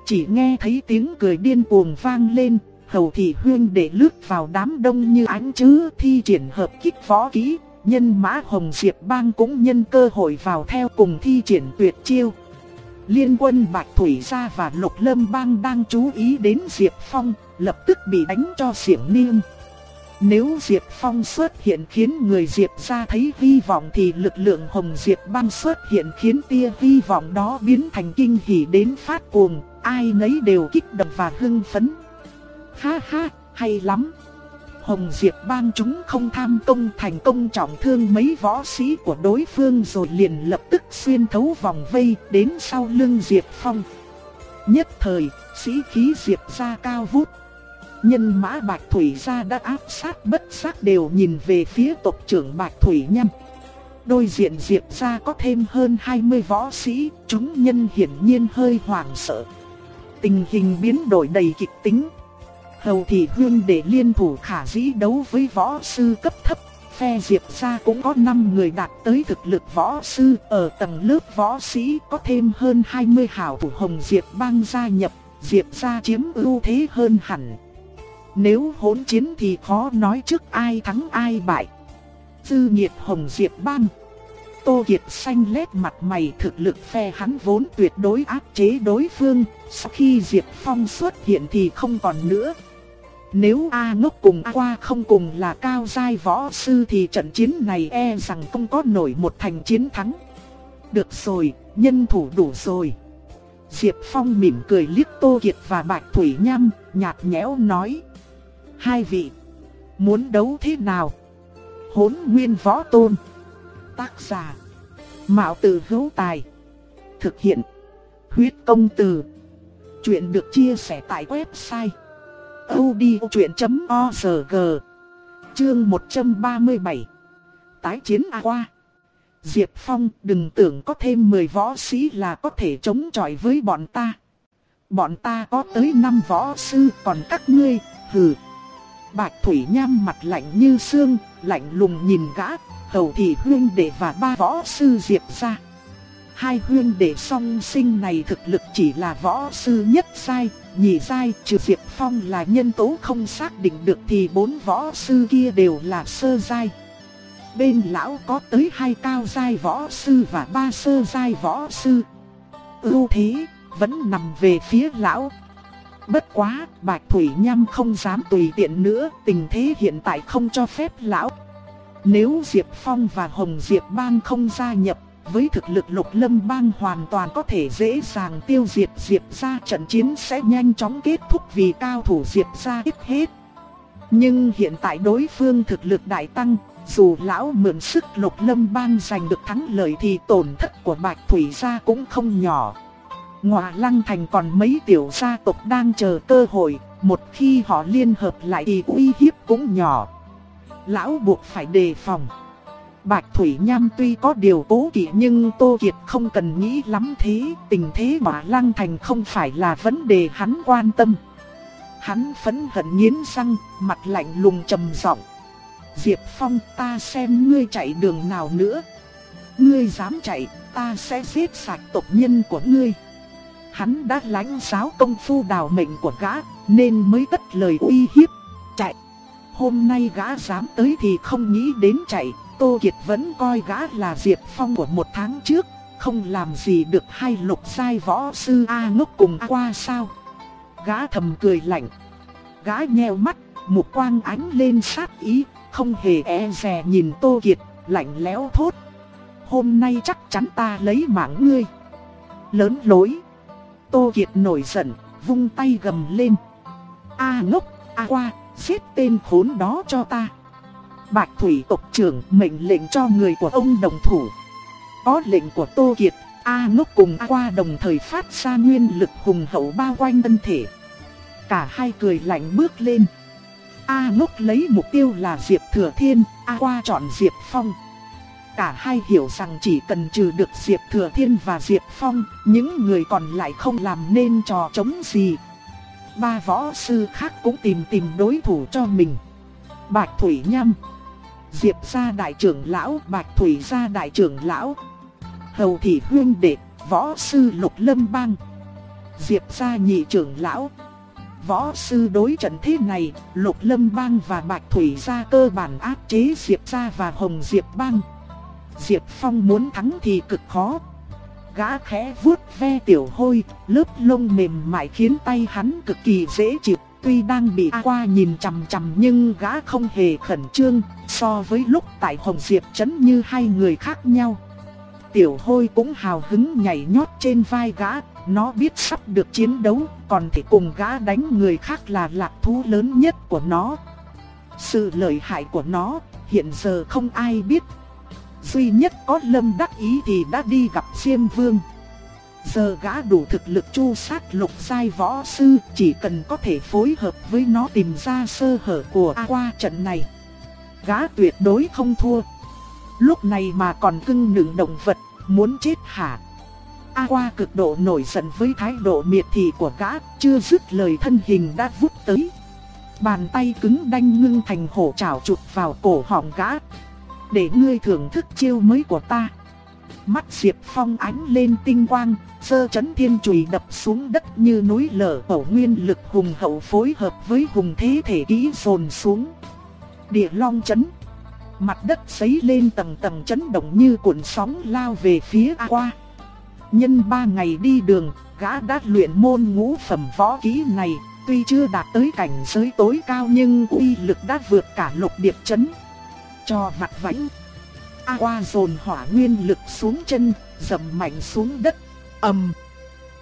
Chỉ nghe thấy tiếng cười điên cuồng vang lên, hầu thị huyên để lướt vào đám đông như ánh chứ thi triển hợp kích võ kỹ, nhân mã hồng diệp bang cũng nhân cơ hội vào theo cùng thi triển tuyệt chiêu. Liên quân Bạch Thủy gia và Lục Lâm bang đang chú ý đến Diệp Phong, lập tức bị đánh cho xiển niêng. Nếu Diệp Phong xuất hiện khiến người Diệp gia thấy hy vọng thì lực lượng Hồng Diệp bang xuất hiện khiến tia hy vọng đó biến thành kinh hỉ đến phát cuồng, ai nấy đều kích động và hưng phấn. Ha ha, hay lắm. Hồng Diệp bang chúng không tham công thành công trọng thương mấy võ sĩ của đối phương rồi liền lập tức xuyên thấu vòng vây đến sau lưng Diệp Phong. Nhất thời, sĩ khí Diệp ra cao vút. Nhân mã Bạch Thủy ra đã áp sát bất giác đều nhìn về phía tộc trưởng Bạch Thủy Nhâm. Đôi diện Diệp ra có thêm hơn 20 võ sĩ, chúng nhân hiển nhiên hơi hoảng sợ. Tình hình biến đổi đầy kịch tính. Hầu thị huyên để liên thủ khả dĩ đấu với võ sư cấp thấp. Phe Diệp gia cũng có 5 người đạt tới thực lực võ sư. Ở tầng lớp võ sĩ có thêm hơn 20 hảo thủ hồng Diệp bang gia nhập. Diệp gia chiếm ưu thế hơn hẳn. Nếu hỗn chiến thì khó nói trước ai thắng ai bại. Dư nhiệt hồng Diệp bang. Tô Kiệt xanh lét mặt mày thực lực phe hắn vốn tuyệt đối áp chế đối phương, sau khi Diệp Phong xuất hiện thì không còn nữa. Nếu A ngốc cùng A qua không cùng là cao giai võ sư thì trận chiến này e rằng không có nổi một thành chiến thắng. Được rồi, nhân thủ đủ rồi. Diệp Phong mỉm cười liếc Tô Kiệt và Bạch Thủy Nham, nhạt nhẽo nói. Hai vị, muốn đấu thế nào? Hốn nguyên võ tôn. Tác giả. Mạo tử hữu tài. Thực hiện. Huyết công từ. Chuyện được chia sẻ tại website odchuyện.org Chương 137 Tái chiến A qua Diệp Phong đừng tưởng có thêm 10 võ sĩ là có thể chống chọi với bọn ta Bọn ta có tới 5 võ sư còn các ngươi, hừ Bạch Thủy Nham mặt lạnh như xương, lạnh lùng nhìn gã Hầu thị huyên đệ và ba võ sư Diệp ra Hai huyên đệ song sinh này thực lực chỉ là võ sư nhất sai, nhị sai, trừ Diệp Phong là nhân tố không xác định được thì bốn võ sư kia đều là sơ giai. Bên lão có tới hai cao giai võ sư và ba sơ giai võ sư. Ưu thế vẫn nằm về phía lão. Bất quá, Bạch Thủy Nham không dám tùy tiện nữa, tình thế hiện tại không cho phép lão. Nếu Diệp Phong và Hồng Diệp Bang không gia nhập, với thực lực lục lâm bang hoàn toàn có thể dễ dàng tiêu diệt Diệp ra trận chiến sẽ nhanh chóng kết thúc vì cao thủ Diệp ra ít hết. Nhưng hiện tại đối phương thực lực đại tăng, dù lão mượn sức lục lâm bang giành được thắng lợi thì tổn thất của Bạch Thủy gia cũng không nhỏ. Ngọa Lăng Thành còn mấy tiểu gia tộc đang chờ cơ hội, một khi họ liên hợp lại thì uy hiếp cũng nhỏ. Lão buộc phải đề phòng. Bạch Thủy Nham tuy có điều cố kỵ nhưng Tô Kiệt không cần nghĩ lắm thế, tình thế mà Lăng Thành không phải là vấn đề hắn quan tâm. Hắn phấn hận nghiến răng, mặt lạnh lùng trầm giọng. Diệp Phong ta xem ngươi chạy đường nào nữa. Ngươi dám chạy, ta sẽ giết sạch tộc nhân của ngươi hắn đã lãnh giáo công phu đào mệnh của gã, nên mới cất lời uy hiếp. Hôm nay gã dám tới thì không nghĩ đến chạy, Tô Kiệt vẫn coi gã là Diệp Phong của một tháng trước, không làm gì được hai lục sai võ sư A ngốc cùng A qua sao. Gã thầm cười lạnh, gã nheo mắt, một quang ánh lên sát ý, không hề e dè nhìn Tô Kiệt, lạnh lẽo thốt. Hôm nay chắc chắn ta lấy mạng ngươi. Lớn lối. Tô Kiệt nổi giận, vung tay gầm lên. A ngốc, A qua, giết tên khốn đó cho ta. Bạch Thủy tộc trưởng mệnh lệnh cho người của ông đồng thủ. Có lệnh của Tô Kiệt, A ngốc cùng A qua đồng thời phát ra nguyên lực hùng hậu bao quanh thân thể. Cả hai cười lạnh bước lên. A ngốc lấy mục tiêu là Diệp Thừa Thiên, A qua chọn Diệp Phong. Cả hai hiểu rằng chỉ cần trừ được Diệp Thừa Thiên và Diệp Phong, những người còn lại không làm nên trò chống gì. Ba võ sư khác cũng tìm tìm đối thủ cho mình. Bạch Thủy Nhâm, Diệp gia đại trưởng lão, Bạch Thủy gia đại trưởng lão, Hầu thị huyên đệ, võ sư Lục Lâm Bang, Diệp gia nhị trưởng lão. Võ sư đối trận thế này, Lục Lâm Bang và Bạch Thủy gia cơ bản áp chế Diệp gia và Hồng Diệp Bang. Diệp Phong muốn thắng thì cực khó. Gã khẽ vuốt ve tiểu hôi, lớp lông mềm mại khiến tay hắn cực kỳ dễ chịu. Tuy đang bị A qua nhìn chằm chằm nhưng gã không hề khẩn trương, so với lúc tại Hồng Diệp chấn như hai người khác nhau. Tiểu hôi cũng hào hứng nhảy nhót trên vai gã, nó biết sắp được chiến đấu, còn thể cùng gã đánh người khác là lạc thú lớn nhất của nó. Sự lợi hại của nó, hiện giờ không ai biết, duy nhất có lâm đắc ý thì đã đi gặp Diêm Vương. Giờ gã đủ thực lực chu sát lục sai võ sư, chỉ cần có thể phối hợp với nó tìm ra sơ hở của A qua trận này. Gã tuyệt đối không thua. Lúc này mà còn cưng nựng động vật, muốn chết hả? A qua cực độ nổi giận với thái độ miệt thị của gã, chưa dứt lời thân hình đã vút tới. Bàn tay cứng đanh ngưng thành hổ chảo chụp vào cổ họng gã, để ngươi thưởng thức chiêu mới của ta. Mắt Diệp Phong ánh lên tinh quang, sơ chấn thiên chùy đập xuống đất như núi lở hậu nguyên lực hùng hậu phối hợp với hùng thế thể kỹ dồn xuống. Địa long chấn. Mặt đất sấy lên tầng tầng chấn động như cuộn sóng lao về phía A qua. Nhân ba ngày đi đường, gã đã luyện môn ngũ phẩm võ kỹ này, tuy chưa đạt tới cảnh giới tối cao nhưng uy lực đã vượt cả lục điệp chấn cho vặt vãnh. A qua dồn hỏa nguyên lực xuống chân, dầm mạnh xuống đất, ầm.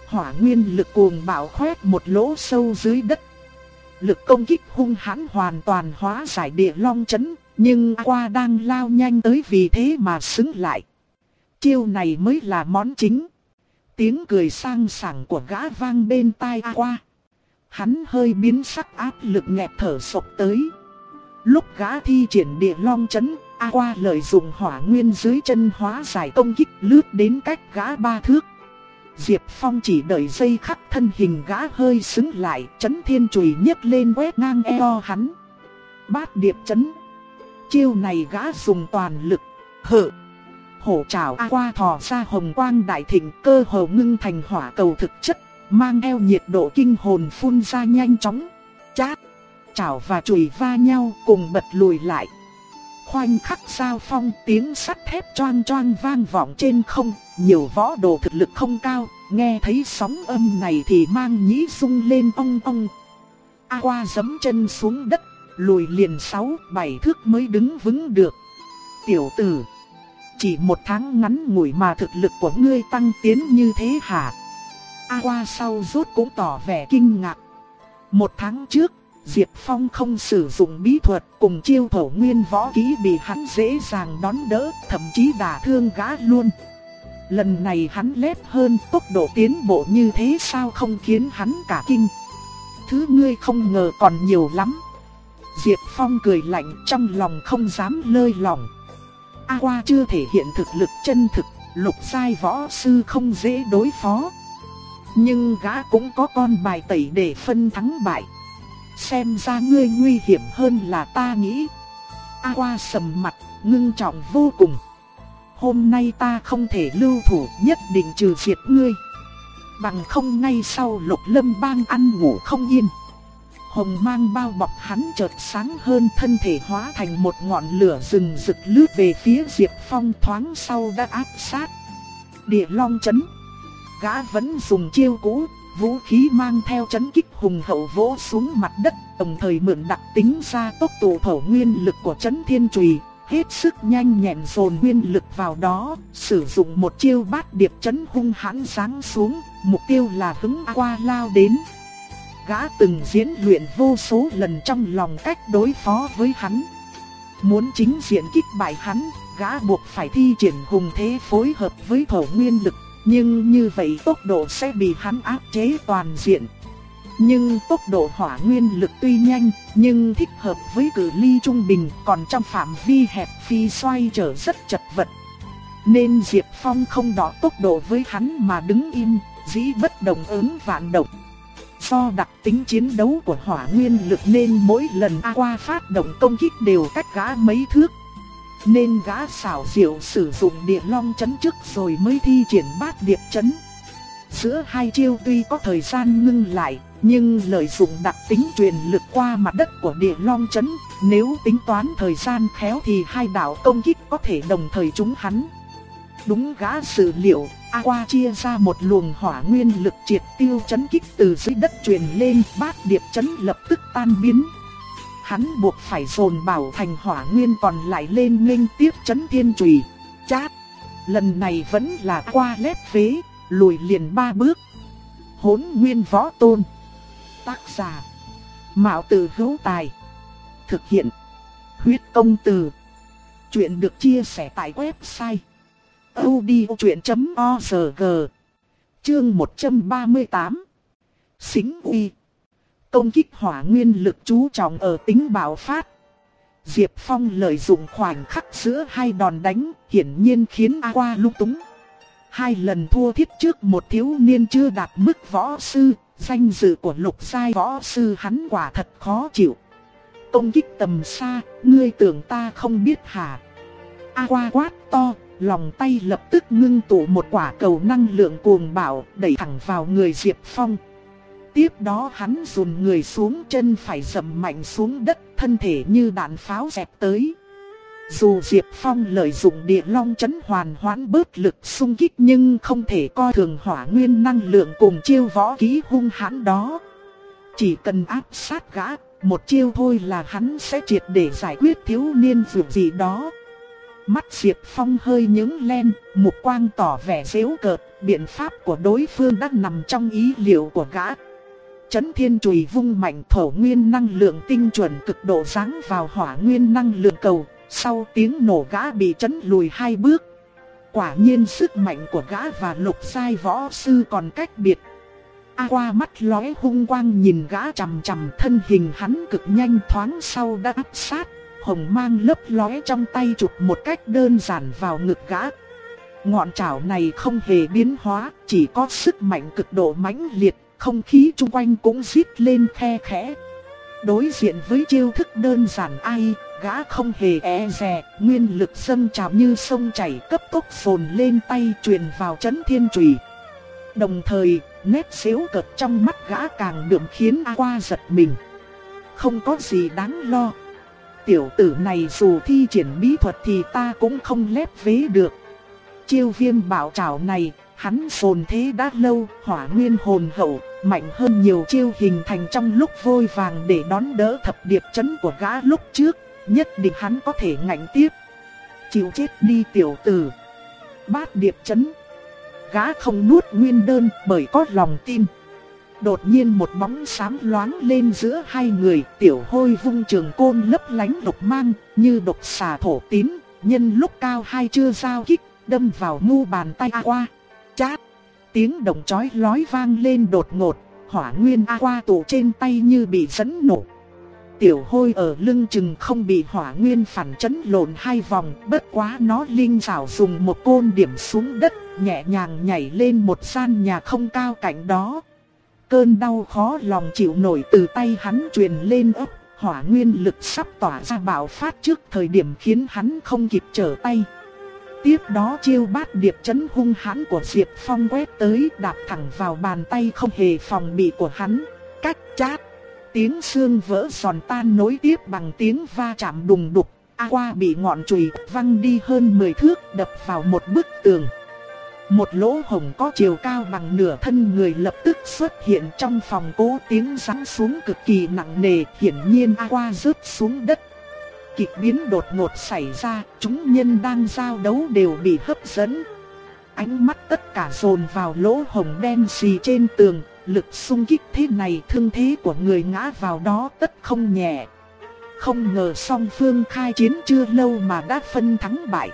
Hỏa nguyên lực cuồng bạo khoét một lỗ sâu dưới đất. Lực công kích hung hãn hoàn toàn hóa giải địa long chấn, nhưng A qua đang lao nhanh tới vì thế mà xứng lại. Chiêu này mới là món chính. Tiếng cười sang sảng của gã vang bên tai A qua. Hắn hơi biến sắc áp lực nghẹt thở sộc tới. Lúc gã thi triển địa long chấn, A qua lợi dụng hỏa nguyên dưới chân hóa giải công kích lướt đến cách gã ba thước. Diệp Phong chỉ đợi dây khắc thân hình gã hơi xứng lại, chấn thiên chùy nhấc lên quét ngang eo hắn. Bát điệp chấn. Chiêu này gã dùng toàn lực, hở. hổ trảo A qua thò ra hồng quang đại thịnh cơ hồ ngưng thành hỏa cầu thực chất, mang theo nhiệt độ kinh hồn phun ra nhanh chóng. Chát, chảo và chùy va nhau cùng bật lùi lại. Khoanh khắc giao phong tiếng sắt thép choang choang vang vọng trên không, nhiều võ đồ thực lực không cao, nghe thấy sóng âm này thì mang nhĩ rung lên ong ong. A qua giấm chân xuống đất, lùi liền sáu bảy thước mới đứng vững được. Tiểu tử, chỉ một tháng ngắn ngủi mà thực lực của ngươi tăng tiến như thế hả? A qua sau rốt cũng tỏ vẻ kinh ngạc. Một tháng trước, Diệp Phong không sử dụng bí thuật cùng chiêu thổ nguyên võ kỹ bị hắn dễ dàng đón đỡ, thậm chí đả thương gã luôn. Lần này hắn lép hơn tốc độ tiến bộ như thế sao không khiến hắn cả kinh. Thứ ngươi không ngờ còn nhiều lắm. Diệp Phong cười lạnh trong lòng không dám lơi lòng. A qua chưa thể hiện thực lực chân thực, lục sai võ sư không dễ đối phó. Nhưng gã cũng có con bài tẩy để phân thắng bại. Xem ra ngươi nguy hiểm hơn là ta nghĩ. A qua sầm mặt, ngưng trọng vô cùng. Hôm nay ta không thể lưu thủ nhất định trừ diệt ngươi. Bằng không ngay sau lục lâm bang ăn ngủ không yên. Hồng mang bao bọc hắn chợt sáng hơn thân thể hóa thành một ngọn lửa rừng rực lướt về phía Diệp Phong thoáng sau đã áp sát. Địa long chấn. Gã vẫn dùng chiêu cũ, vũ khí mang theo chấn kích hùng hậu vỗ xuống mặt đất, đồng thời mượn đặc tính ra tốc độ thổ nguyên lực của chấn thiên trùy, hết sức nhanh nhẹn dồn nguyên lực vào đó, sử dụng một chiêu bát điệp chấn hung hãn giáng xuống, mục tiêu là hứng qua lao đến. Gã từng diễn luyện vô số lần trong lòng cách đối phó với hắn. Muốn chính diện kích bại hắn, gã buộc phải thi triển hùng thế phối hợp với thổ nguyên lực, nhưng như vậy tốc độ sẽ bị hắn áp chế toàn diện. Nhưng tốc độ hỏa nguyên lực tuy nhanh, nhưng thích hợp với cự ly trung bình, còn trong phạm vi hẹp phi xoay trở rất chật vật. Nên Diệp Phong không đỏ tốc độ với hắn mà đứng im, dĩ bất động ứng vạn động. Do đặc tính chiến đấu của hỏa nguyên lực nên mỗi lần A qua phát động công kích đều cách gã mấy thước. Nên gã xảo diệu sử dụng địa long chấn trước rồi mới thi triển bát điệp chấn. Giữa hai chiêu tuy có thời gian ngưng lại, nhưng lợi dụng đặc tính truyền lực qua mặt đất của địa long chấn, nếu tính toán thời gian khéo thì hai đạo công kích có thể đồng thời trúng hắn. Đúng gã sử liệu, A qua chia ra một luồng hỏa nguyên lực triệt tiêu chấn kích từ dưới đất truyền lên, bát điệp chấn lập tức tan biến. Hắn buộc phải dồn bảo thành hỏa nguyên còn lại lên nghênh tiếp chấn thiên trùy. Chát! Lần này vẫn là qua lép vế, lùi liền ba bước. Hốn nguyên võ tôn. Tác giả. Mạo tử hữu tài. Thực hiện. Huyết công từ. Chuyện được chia sẻ tại website. odchuyện.org Chương 138 Xính uy Công kích hỏa nguyên lực chú trọng ở tính bạo phát. Diệp Phong lợi dụng khoảnh khắc giữa hai đòn đánh, hiển nhiên khiến A Qua lung túng. Hai lần thua thiết trước một thiếu niên chưa đạt mức võ sư, danh dự của lục giai võ sư hắn quả thật khó chịu. Công kích tầm xa, ngươi tưởng ta không biết hả? A qua quát to, lòng tay lập tức ngưng tụ một quả cầu năng lượng cuồng bạo đẩy thẳng vào người Diệp Phong. Tiếp đó hắn dùn người xuống chân phải dầm mạnh xuống đất, thân thể như đạn pháo dẹp tới. Dù Diệp Phong lợi dụng địa long chấn hoàn hoãn bớt lực xung kích nhưng không thể coi thường hỏa nguyên năng lượng cùng chiêu võ ký hung hãn đó. Chỉ cần áp sát gã, một chiêu thôi là hắn sẽ triệt để giải quyết thiếu niên dù gì đó. Mắt Diệp Phong hơi nhướng lên, một quang tỏ vẻ dễu cợt, biện pháp của đối phương đã nằm trong ý liệu của gã. Chấn thiên chùy vung mạnh thổ nguyên năng lượng tinh chuẩn cực độ ráng vào hỏa nguyên năng lượng cầu, sau tiếng nổ gã bị chấn lùi hai bước. Quả nhiên sức mạnh của gã và lục sai võ sư còn cách biệt. A qua mắt lóe hung quang nhìn gã chằm chằm thân hình hắn cực nhanh thoáng sau đã áp sát, hồng mang lấp lóe trong tay chụp một cách đơn giản vào ngực gã. Ngọn chảo này không hề biến hóa, chỉ có sức mạnh cực độ mãnh liệt, không khí chung quanh cũng rít lên khe khẽ. Đối diện với chiêu thức đơn giản ai, gã không hề e dè, nguyên lực dâng trào như sông chảy cấp tốc phồn lên tay truyền vào chấn thiên trùy. Đồng thời, nét xéo cợt trong mắt gã càng đượm khiến A Qua giật mình. Không có gì đáng lo. Tiểu tử này dù thi triển bí thuật thì ta cũng không lép vế được. Chiêu viêm bảo trảo này, hắn phồn thế đã lâu, hỏa nguyên hồn hậu, mạnh hơn nhiều chiêu hình thành trong lúc vôi vàng để đón đỡ thập điệp chấn của gã lúc trước, nhất định hắn có thể ngạnh tiếp. Chịu chết đi tiểu tử. Bát điệp chấn. Gã không nuốt nguyên đơn bởi có lòng tin. Đột nhiên một bóng xám loáng lên giữa hai người, tiểu hôi vung trường côn lấp lánh độc mang, như độc xà thổ tín, nhân lúc cao hai chưa giao kích, đâm vào mu bàn tay A qua. Chát! Tiếng động chói lói vang lên đột ngột, hỏa nguyên A qua tụ trên tay như bị dẫn nổ. Tiểu hôi ở lưng chừng không bị hỏa nguyên phản chấn lộn hai vòng, bất quá nó linh rào dùng một côn điểm xuống đất, nhẹ nhàng nhảy lên một gian nhà không cao cạnh đó. Cơn đau khó lòng chịu nổi từ tay hắn truyền lên ấp, hỏa nguyên lực sắp tỏa ra bạo phát trước thời điểm khiến hắn không kịp trở tay. Tiếp đó chiêu bát điệp chấn hung hãn của Diệp Phong quét tới đạp thẳng vào bàn tay không hề phòng bị của hắn. Cách chát. Tiếng xương vỡ giòn tan nối tiếp bằng tiếng va chạm đùng đục. A qua bị ngọn chùy văng đi hơn 10 thước đập vào một bức tường. Một lỗ hổng có chiều cao bằng nửa thân người lập tức xuất hiện trong phòng cố tiếng rắn xuống cực kỳ nặng nề, hiển nhiên A qua rớt xuống đất. Kịch biến đột ngột xảy ra, chúng nhân đang giao đấu đều bị hấp dẫn. Ánh mắt tất cả dồn vào lỗ hồng đen xì trên tường, lực xung kích thế này thương thế của người ngã vào đó tất không nhẹ. Không ngờ song phương khai chiến chưa lâu mà đã phân thắng bại.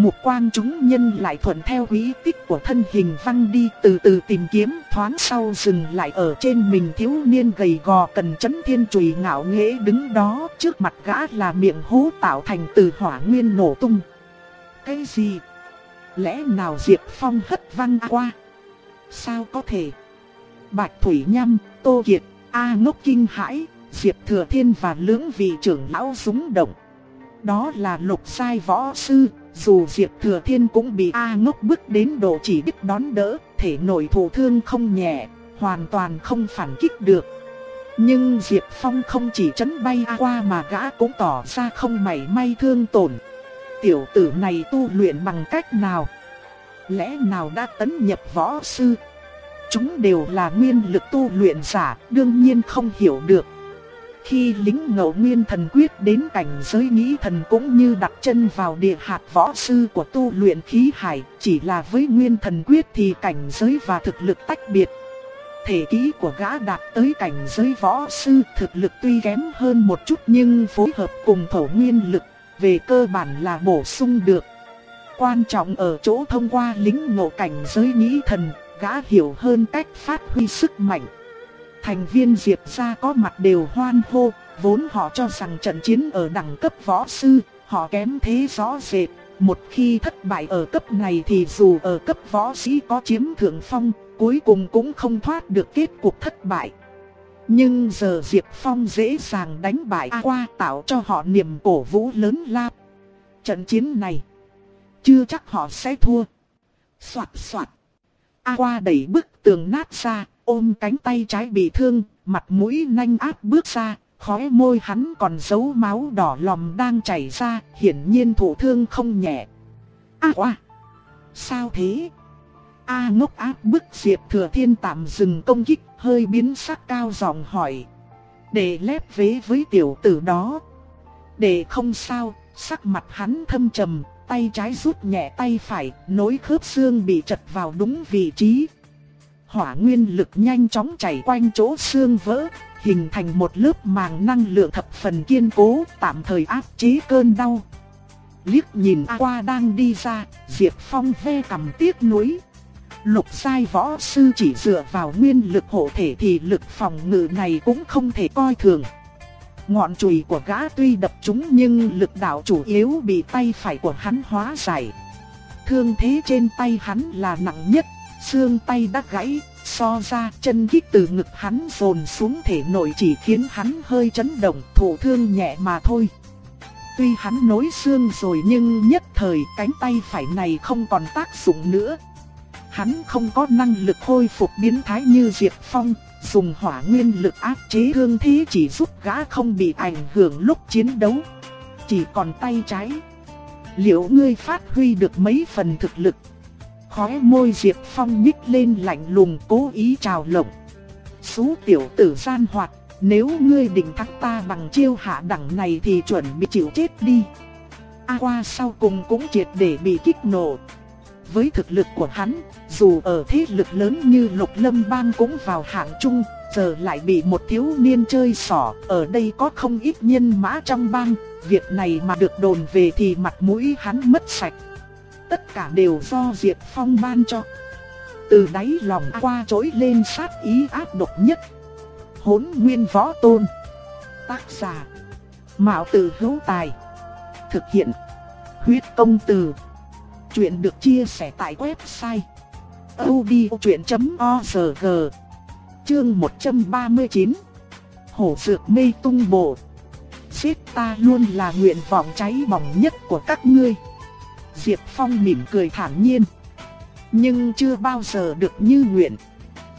Mục quang chúng nhân lại thuận theo quý tích của thân hình văng đi từ từ tìm kiếm thoáng sau dừng lại ở trên mình thiếu niên gầy gò cần chấn thiên chùy ngạo nghễ đứng đó trước mặt gã là miệng hố tạo thành từ hỏa nguyên nổ tung. Cái gì? Lẽ nào Diệp Phong hất văng qua? Sao có thể? Bạch Thủy nhâm Tô Kiệt, A ngốc kinh hãi, Diệp Thừa Thiên và lưỡng vị trưởng lão súng động. Đó là lục sai võ sư, dù Diệp Thừa Thiên cũng bị A ngốc bước đến độ chỉ biết đón đỡ, thể nội thụ thương không nhẹ, hoàn toàn không phản kích được. Nhưng Diệp Phong không chỉ chấn bay A qua mà gã cũng tỏ ra không mảy may thương tổn. Tiểu tử này tu luyện bằng cách nào? Lẽ nào đã tấn nhập võ sư? Chúng đều là nguyên lực tu luyện giả, đương nhiên không hiểu được. Khi lính ngẫu nguyên thần quyết đến cảnh giới nghĩ thần cũng như đặt chân vào địa hạt võ sư của tu luyện khí hải, chỉ là với nguyên thần quyết thì cảnh giới và thực lực tách biệt. Thể ký của gã đạt tới cảnh giới võ sư thực lực tuy kém hơn một chút nhưng phối hợp cùng thổ nguyên lực, về cơ bản là bổ sung được. Quan trọng ở chỗ thông qua lính ngộ cảnh giới nghĩ thần, gã hiểu hơn cách phát huy sức mạnh. Thành viên Diệp gia có mặt đều hoan hô, vốn họ cho rằng trận chiến ở đẳng cấp võ sư, họ kém thế rõ rệt. Một khi thất bại ở cấp này thì dù ở cấp võ sĩ có chiếm thượng phong, cuối cùng cũng không thoát được kết cục thất bại. Nhưng giờ Diệp Phong dễ dàng đánh bại A qua tạo cho họ niềm cổ vũ lớn lao. Trận chiến này, chưa chắc họ sẽ thua. Soạt soạt. A qua đẩy bức tường nát ra, ôm cánh tay trái bị thương, mặt mũi nhanh áp bước ra, khóe môi hắn còn dấu máu đỏ lòm đang chảy ra, hiển nhiên thụ thương không nhẹ. A qua! Sao thế? A ngốc áp bức Diệp Thừa Thiên tạm dừng công kích, hơi biến sắc cao giọng hỏi. Để lép vế với tiểu tử đó. Để không sao, sắc mặt hắn thâm trầm, tay trái rút nhẹ tay phải, nối khớp xương bị chật vào đúng vị trí. Hỏa nguyên lực nhanh chóng chảy quanh chỗ xương vỡ, hình thành một lớp màng năng lượng thập phần kiên cố, tạm thời áp chế cơn đau. Liếc nhìn A qua đang đi ra, Diệp Phong ve cầm tiếc nuối. Lục sai võ sư chỉ dựa vào nguyên lực hộ thể thì lực phòng ngự này cũng không thể coi thường. Ngọn chùy của gã tuy đập trúng nhưng lực đạo chủ yếu bị tay phải của hắn hóa giải. Thương thế trên tay hắn là nặng nhất, xương tay đã gãy, so ra chân kích từ ngực hắn dồn xuống thể nội chỉ khiến hắn hơi chấn động, thổ thương nhẹ mà thôi. Tuy hắn nối xương rồi nhưng nhất thời cánh tay phải này không còn tác dụng nữa. Hắn không có năng lực hồi phục biến thái như Diệp Phong, dùng hỏa nguyên lực áp chế thương thế chỉ giúp gã không bị ảnh hưởng lúc chiến đấu. Chỉ còn tay trái. Liệu ngươi phát huy được mấy phần thực lực? Khóe môi Diệp Phong nhích lên lạnh lùng cố ý trào lộng. Xú tiểu tử gian hoạt, nếu ngươi định thắng ta bằng chiêu hạ đẳng này thì chuẩn bị chịu chết đi. A qua sau cùng cũng triệt để bị kích nổ. Với thực lực của hắn, dù ở thế lực lớn như Lục Lâm Bang cũng vào hạng trung, giờ lại bị một thiếu niên chơi xỏ, ở đây có không ít nhân mã trong bang, việc này mà được đồn về thì mặt mũi hắn mất sạch. Tất cả đều do Diệp Phong ban cho. Từ đáy lòng qua trỗi lên sát ý ác độc nhất. Hốn nguyên võ tôn. Tác giả. Mạo tử hữu tài. Thực hiện. Huyết công từ. Chuyện được chia sẻ tại website. odchuyện.org Chương 139 Hổ dược mê tung bộ Xếp ta luôn là nguyện vọng cháy bỏng nhất của các ngươi Diệp Phong mỉm cười thản nhiên. Nhưng chưa bao giờ được như nguyện.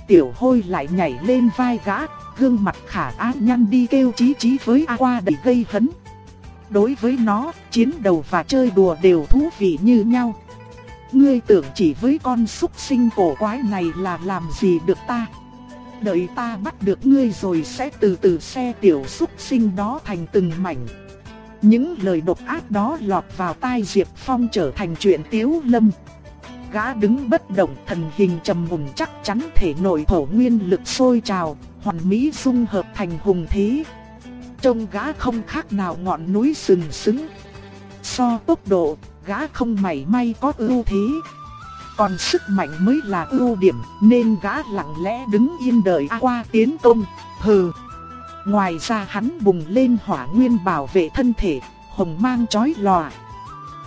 Tiểu hôi lại nhảy lên vai gã Gương mặt khả ác nhăn đi kêu chí chí với A qua để gây hấn. Đối với nó, chiến đầu và chơi đùa đều thú vị như nhau. Ngươi tưởng chỉ với con súc sinh cổ quái này là làm gì được ta? Đợi ta bắt được ngươi rồi sẽ từ từ xe tiểu súc sinh đó thành từng mảnh. Những lời độc ác đó lọt vào tai Diệp Phong trở thành chuyện tiếu lâm Gã đứng bất động, thần hình trầm mùng chắc chắn thể nội thổ nguyên lực sôi trào, Hoàn mỹ dung hợp thành hùng thế Trông gã không khác nào ngọn núi sừng sững So tốc độ, gã không mảy may có ưu thế. Còn sức mạnh mới là ưu điểm, nên gã lặng lẽ đứng yên đợi A qua tiến công. Hừ. Ngoài ra hắn bùng lên hỏa nguyên bảo vệ thân thể, hồng mang chói lòa.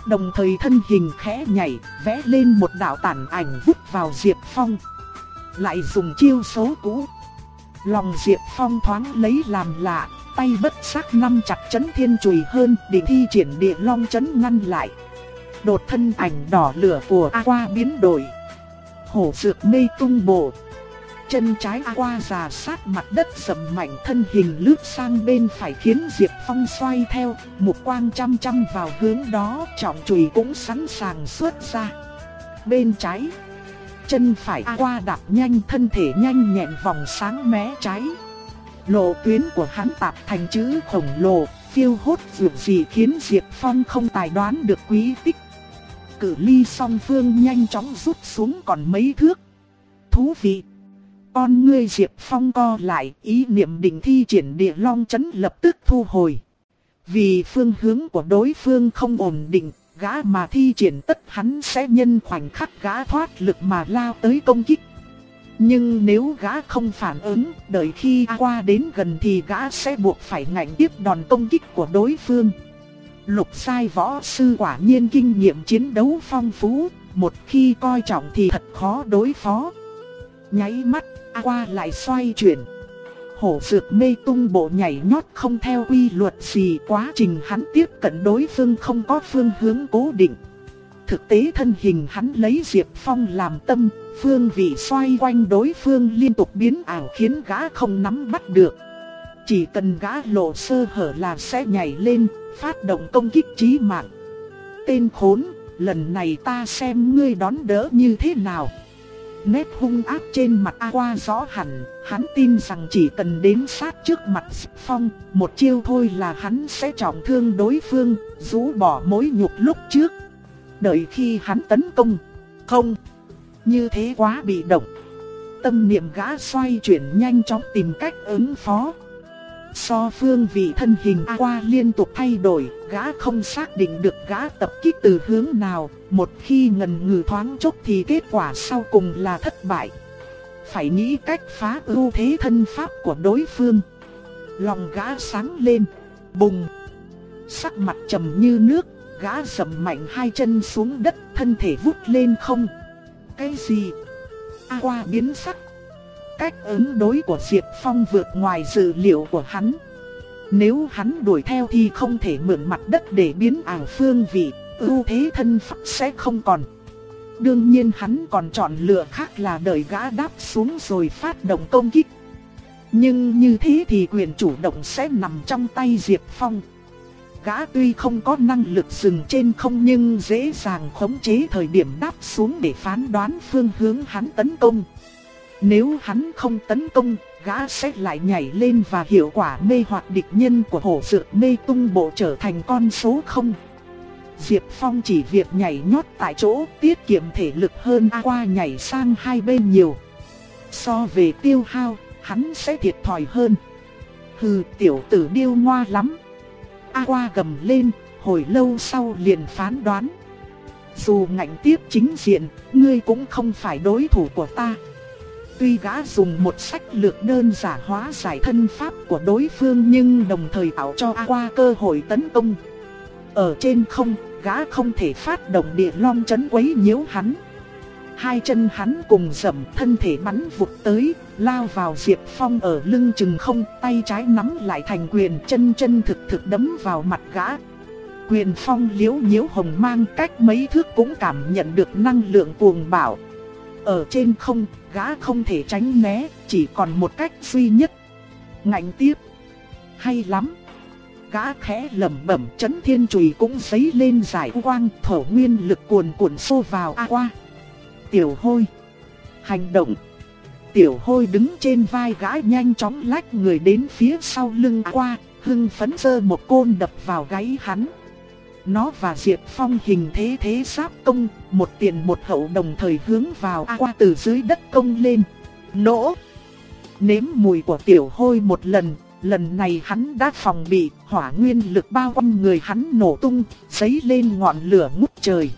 Đồng thời thân hình khẽ nhảy, vẽ lên một đạo tản ảnh vút vào Diệp Phong. Lại dùng chiêu số cũ. Lòng Diệp Phong thoáng lấy làm lạ, tay bất sắc năm chặt chấn thiên chùy hơn, định thi triển địa long chấn ngăn lại đột thân ảnh đỏ lửa của A Qua biến đổi. Hổ dược mê tung bộ. Chân trái A Qua già sát mặt đất sầm mạnh thân hình lướt sang bên phải khiến Diệp Phong xoay theo, một quang chăm chăm vào hướng đó, trọng chùy cũng sẵn sàng xuất ra. Bên trái, chân phải A Qua đạp nhanh thân thể nhanh nhẹn vòng sáng mé trái. Lộ tuyến của hắn tạp thành chữ khổng lồ, phiêu hốt dường gì khiến Diệp Phong không tài đoán được quý tích cử ly song phương nhanh chóng rút xuống còn mấy thước. Thú vị! Con ngươi Diệp Phong co lại, ý niệm định thi triển địa long chấn lập tức thu hồi. Vì phương hướng của đối phương không ổn định, gã mà thi triển tất hắn sẽ nhân khoảnh khắc gã thoát lực mà lao tới công kích. Nhưng nếu gã không phản ứng, đợi khi qua đến gần thì gã sẽ buộc phải ngạnh tiếp đòn công kích của đối phương. Lục sai võ sư quả nhiên kinh nghiệm chiến đấu phong phú, một khi coi trọng thì thật khó đối phó. Nháy mắt, A qua lại xoay chuyển. Hổ dược mê tung bộ nhảy nhót không theo quy luật gì quá trình hắn tiếp cận đối phương không có phương hướng cố định. Thực tế thân hình hắn lấy Diệp Phong làm tâm, phương vị xoay quanh đối phương liên tục biến ảo khiến gã không nắm bắt được. Chỉ cần gã lộ sơ hở là sẽ nhảy lên, phát động công kích chí mạng. Tên khốn, lần này ta xem ngươi đón đỡ như thế nào. Nét hung ác trên mặt A qua rõ hẳn, hắn tin rằng chỉ cần đến sát trước mặt Phong, một chiêu thôi là hắn sẽ trọng thương đối phương, rũ bỏ mối nhục lúc trước. Đợi khi hắn tấn công, không, như thế quá bị động. Tâm niệm gã xoay chuyển nhanh chóng tìm cách ứng phó. So phương vị thân hình A qua liên tục thay đổi, gã không xác định được gã tập kích từ hướng nào, một khi ngần ngừ thoáng chốc thì kết quả sau cùng là thất bại. Phải nghĩ cách phá ưu thế thân pháp của đối phương. Lòng gã sáng lên, bùng. Sắc mặt trầm như nước, gã sầm mạnh hai chân xuống đất, thân thể vút lên không. Cái gì? A qua biến sắc Cách ứng đối của Diệp Phong vượt ngoài dự liệu của hắn. Nếu hắn đuổi theo thì không thể mượn mặt đất để biến ảo phương vị, ưu thế thân pháp sẽ không còn. Đương nhiên hắn còn chọn lựa khác là đợi gã đáp xuống rồi phát động công kích. Nhưng như thế thì quyền chủ động sẽ nằm trong tay Diệp Phong. Gã tuy không có năng lực dừng trên không nhưng dễ dàng khống chế thời điểm đáp xuống để phán đoán phương hướng hắn tấn công. Nếu hắn không tấn công, gã sẽ lại nhảy lên và hiệu quả mê hoặc địch nhân của hổ dược mê tung bộ trở thành con số không. Diệp Phong chỉ việc nhảy nhót tại chỗ tiết kiệm thể lực hơn A qua nhảy sang hai bên nhiều. So về tiêu hao, hắn sẽ thiệt thòi hơn. Hừ tiểu tử điêu ngoa lắm. A qua gầm lên, hồi lâu sau liền phán đoán. Dù ngạnh tiếp chính diện, ngươi cũng không phải đối thủ của ta. Tuy gã dùng một sách lược đơn giả hóa giải thân pháp của đối phương nhưng đồng thời tạo cho A qua cơ hội tấn công. Ở trên không, gã không thể phát động địa long chấn quấy nhiễu hắn. Hai chân hắn cùng dầm thân thể bắn vụt tới, lao vào Diệp Phong ở lưng chừng không, tay trái nắm lại thành quyền chân chân thực thực đấm vào mặt gã. Quyền phong liếu nhiễu hồng mang cách mấy thước cũng cảm nhận được năng lượng cuồng bạo. Ở trên không, gã không thể tránh né, chỉ còn một cách duy nhất. Ngạnh tiếp. Hay lắm. Gã khẽ lẩm bẩm chấn thiên chùy cũng giấy lên giải quang thổ nguyên lực cuồn cuộn xô vào A qua. Tiểu hôi. Hành động. Tiểu hôi đứng trên vai gã nhanh chóng lách người đến phía sau lưng A qua, hưng phấn sơ một côn đập vào gáy hắn. Nó và Diệp Phong hình thế thế sáp công, một tiền một hậu đồng thời hướng vào A qua từ dưới đất công lên. Nỗ! Nếm mùi của tiểu hôi một lần, lần này hắn đã phòng bị, hỏa nguyên lực bao quanh người hắn nổ tung, giấy lên ngọn lửa ngút trời.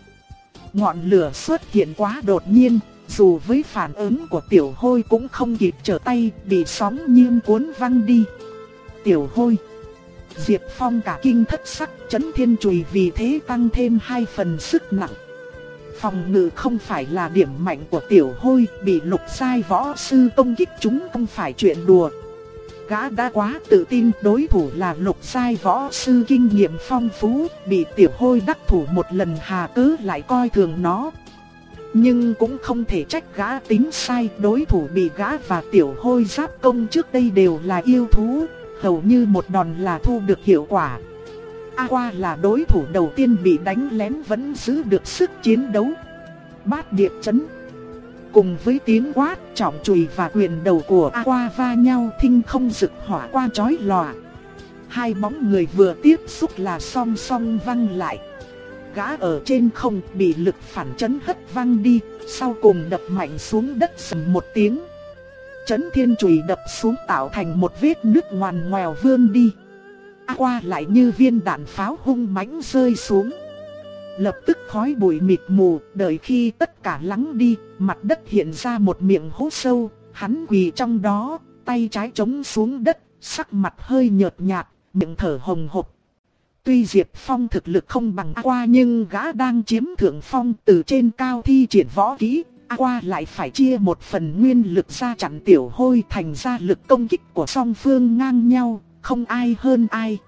Ngọn lửa xuất hiện quá đột nhiên, dù với phản ứng của tiểu hôi cũng không kịp trở tay, bị sóng nhiên cuốn văng đi. Tiểu hôi Diệp Phong cả kinh thất sắc chấn thiên chùy vì thế tăng thêm hai phần sức nặng. Phòng ngự không phải là điểm mạnh của tiểu hôi, bị lục sai võ sư công kích chúng không phải chuyện đùa. Gã đã quá tự tin đối thủ là lục sai võ sư kinh nghiệm phong phú, bị tiểu hôi đắc thủ một lần hà cứ lại coi thường nó. Nhưng cũng không thể trách gã tính sai, đối thủ bị gã và tiểu hôi giáp công trước đây đều là yêu thú, hầu như một đòn là thu được hiệu quả. A qua là đối thủ đầu tiên bị đánh lén vẫn giữ được sức chiến đấu. Bát điệp chấn. Cùng với tiếng quát, trọng chùy và quyền đầu của A qua va nhau thinh không rực hỏa qua chói lòa. Hai bóng người vừa tiếp xúc là song song văng lại. Gã ở trên không bị lực phản chấn hất văng đi, sau cùng đập mạnh xuống đất sầm một tiếng. Chấn thiên chùy đập xuống tạo thành một vết nước ngoằn ngoèo vươn đi. A qua lại như viên đạn pháo hung mãnh rơi xuống. Lập tức khói bụi mịt mù, đợi khi tất cả lắng đi, mặt đất hiện ra một miệng hố sâu, hắn quỳ trong đó, tay trái chống xuống đất, sắc mặt hơi nhợt nhạt, miệng thở hồng hộc. Tuy Diệp Phong thực lực không bằng A qua nhưng gã đang chiếm thượng phong từ trên cao thi triển võ kỹ, A qua lại phải chia một phần nguyên lực ra chặn tiểu hôi thành ra lực công kích của song phương ngang nhau, không ai hơn ai.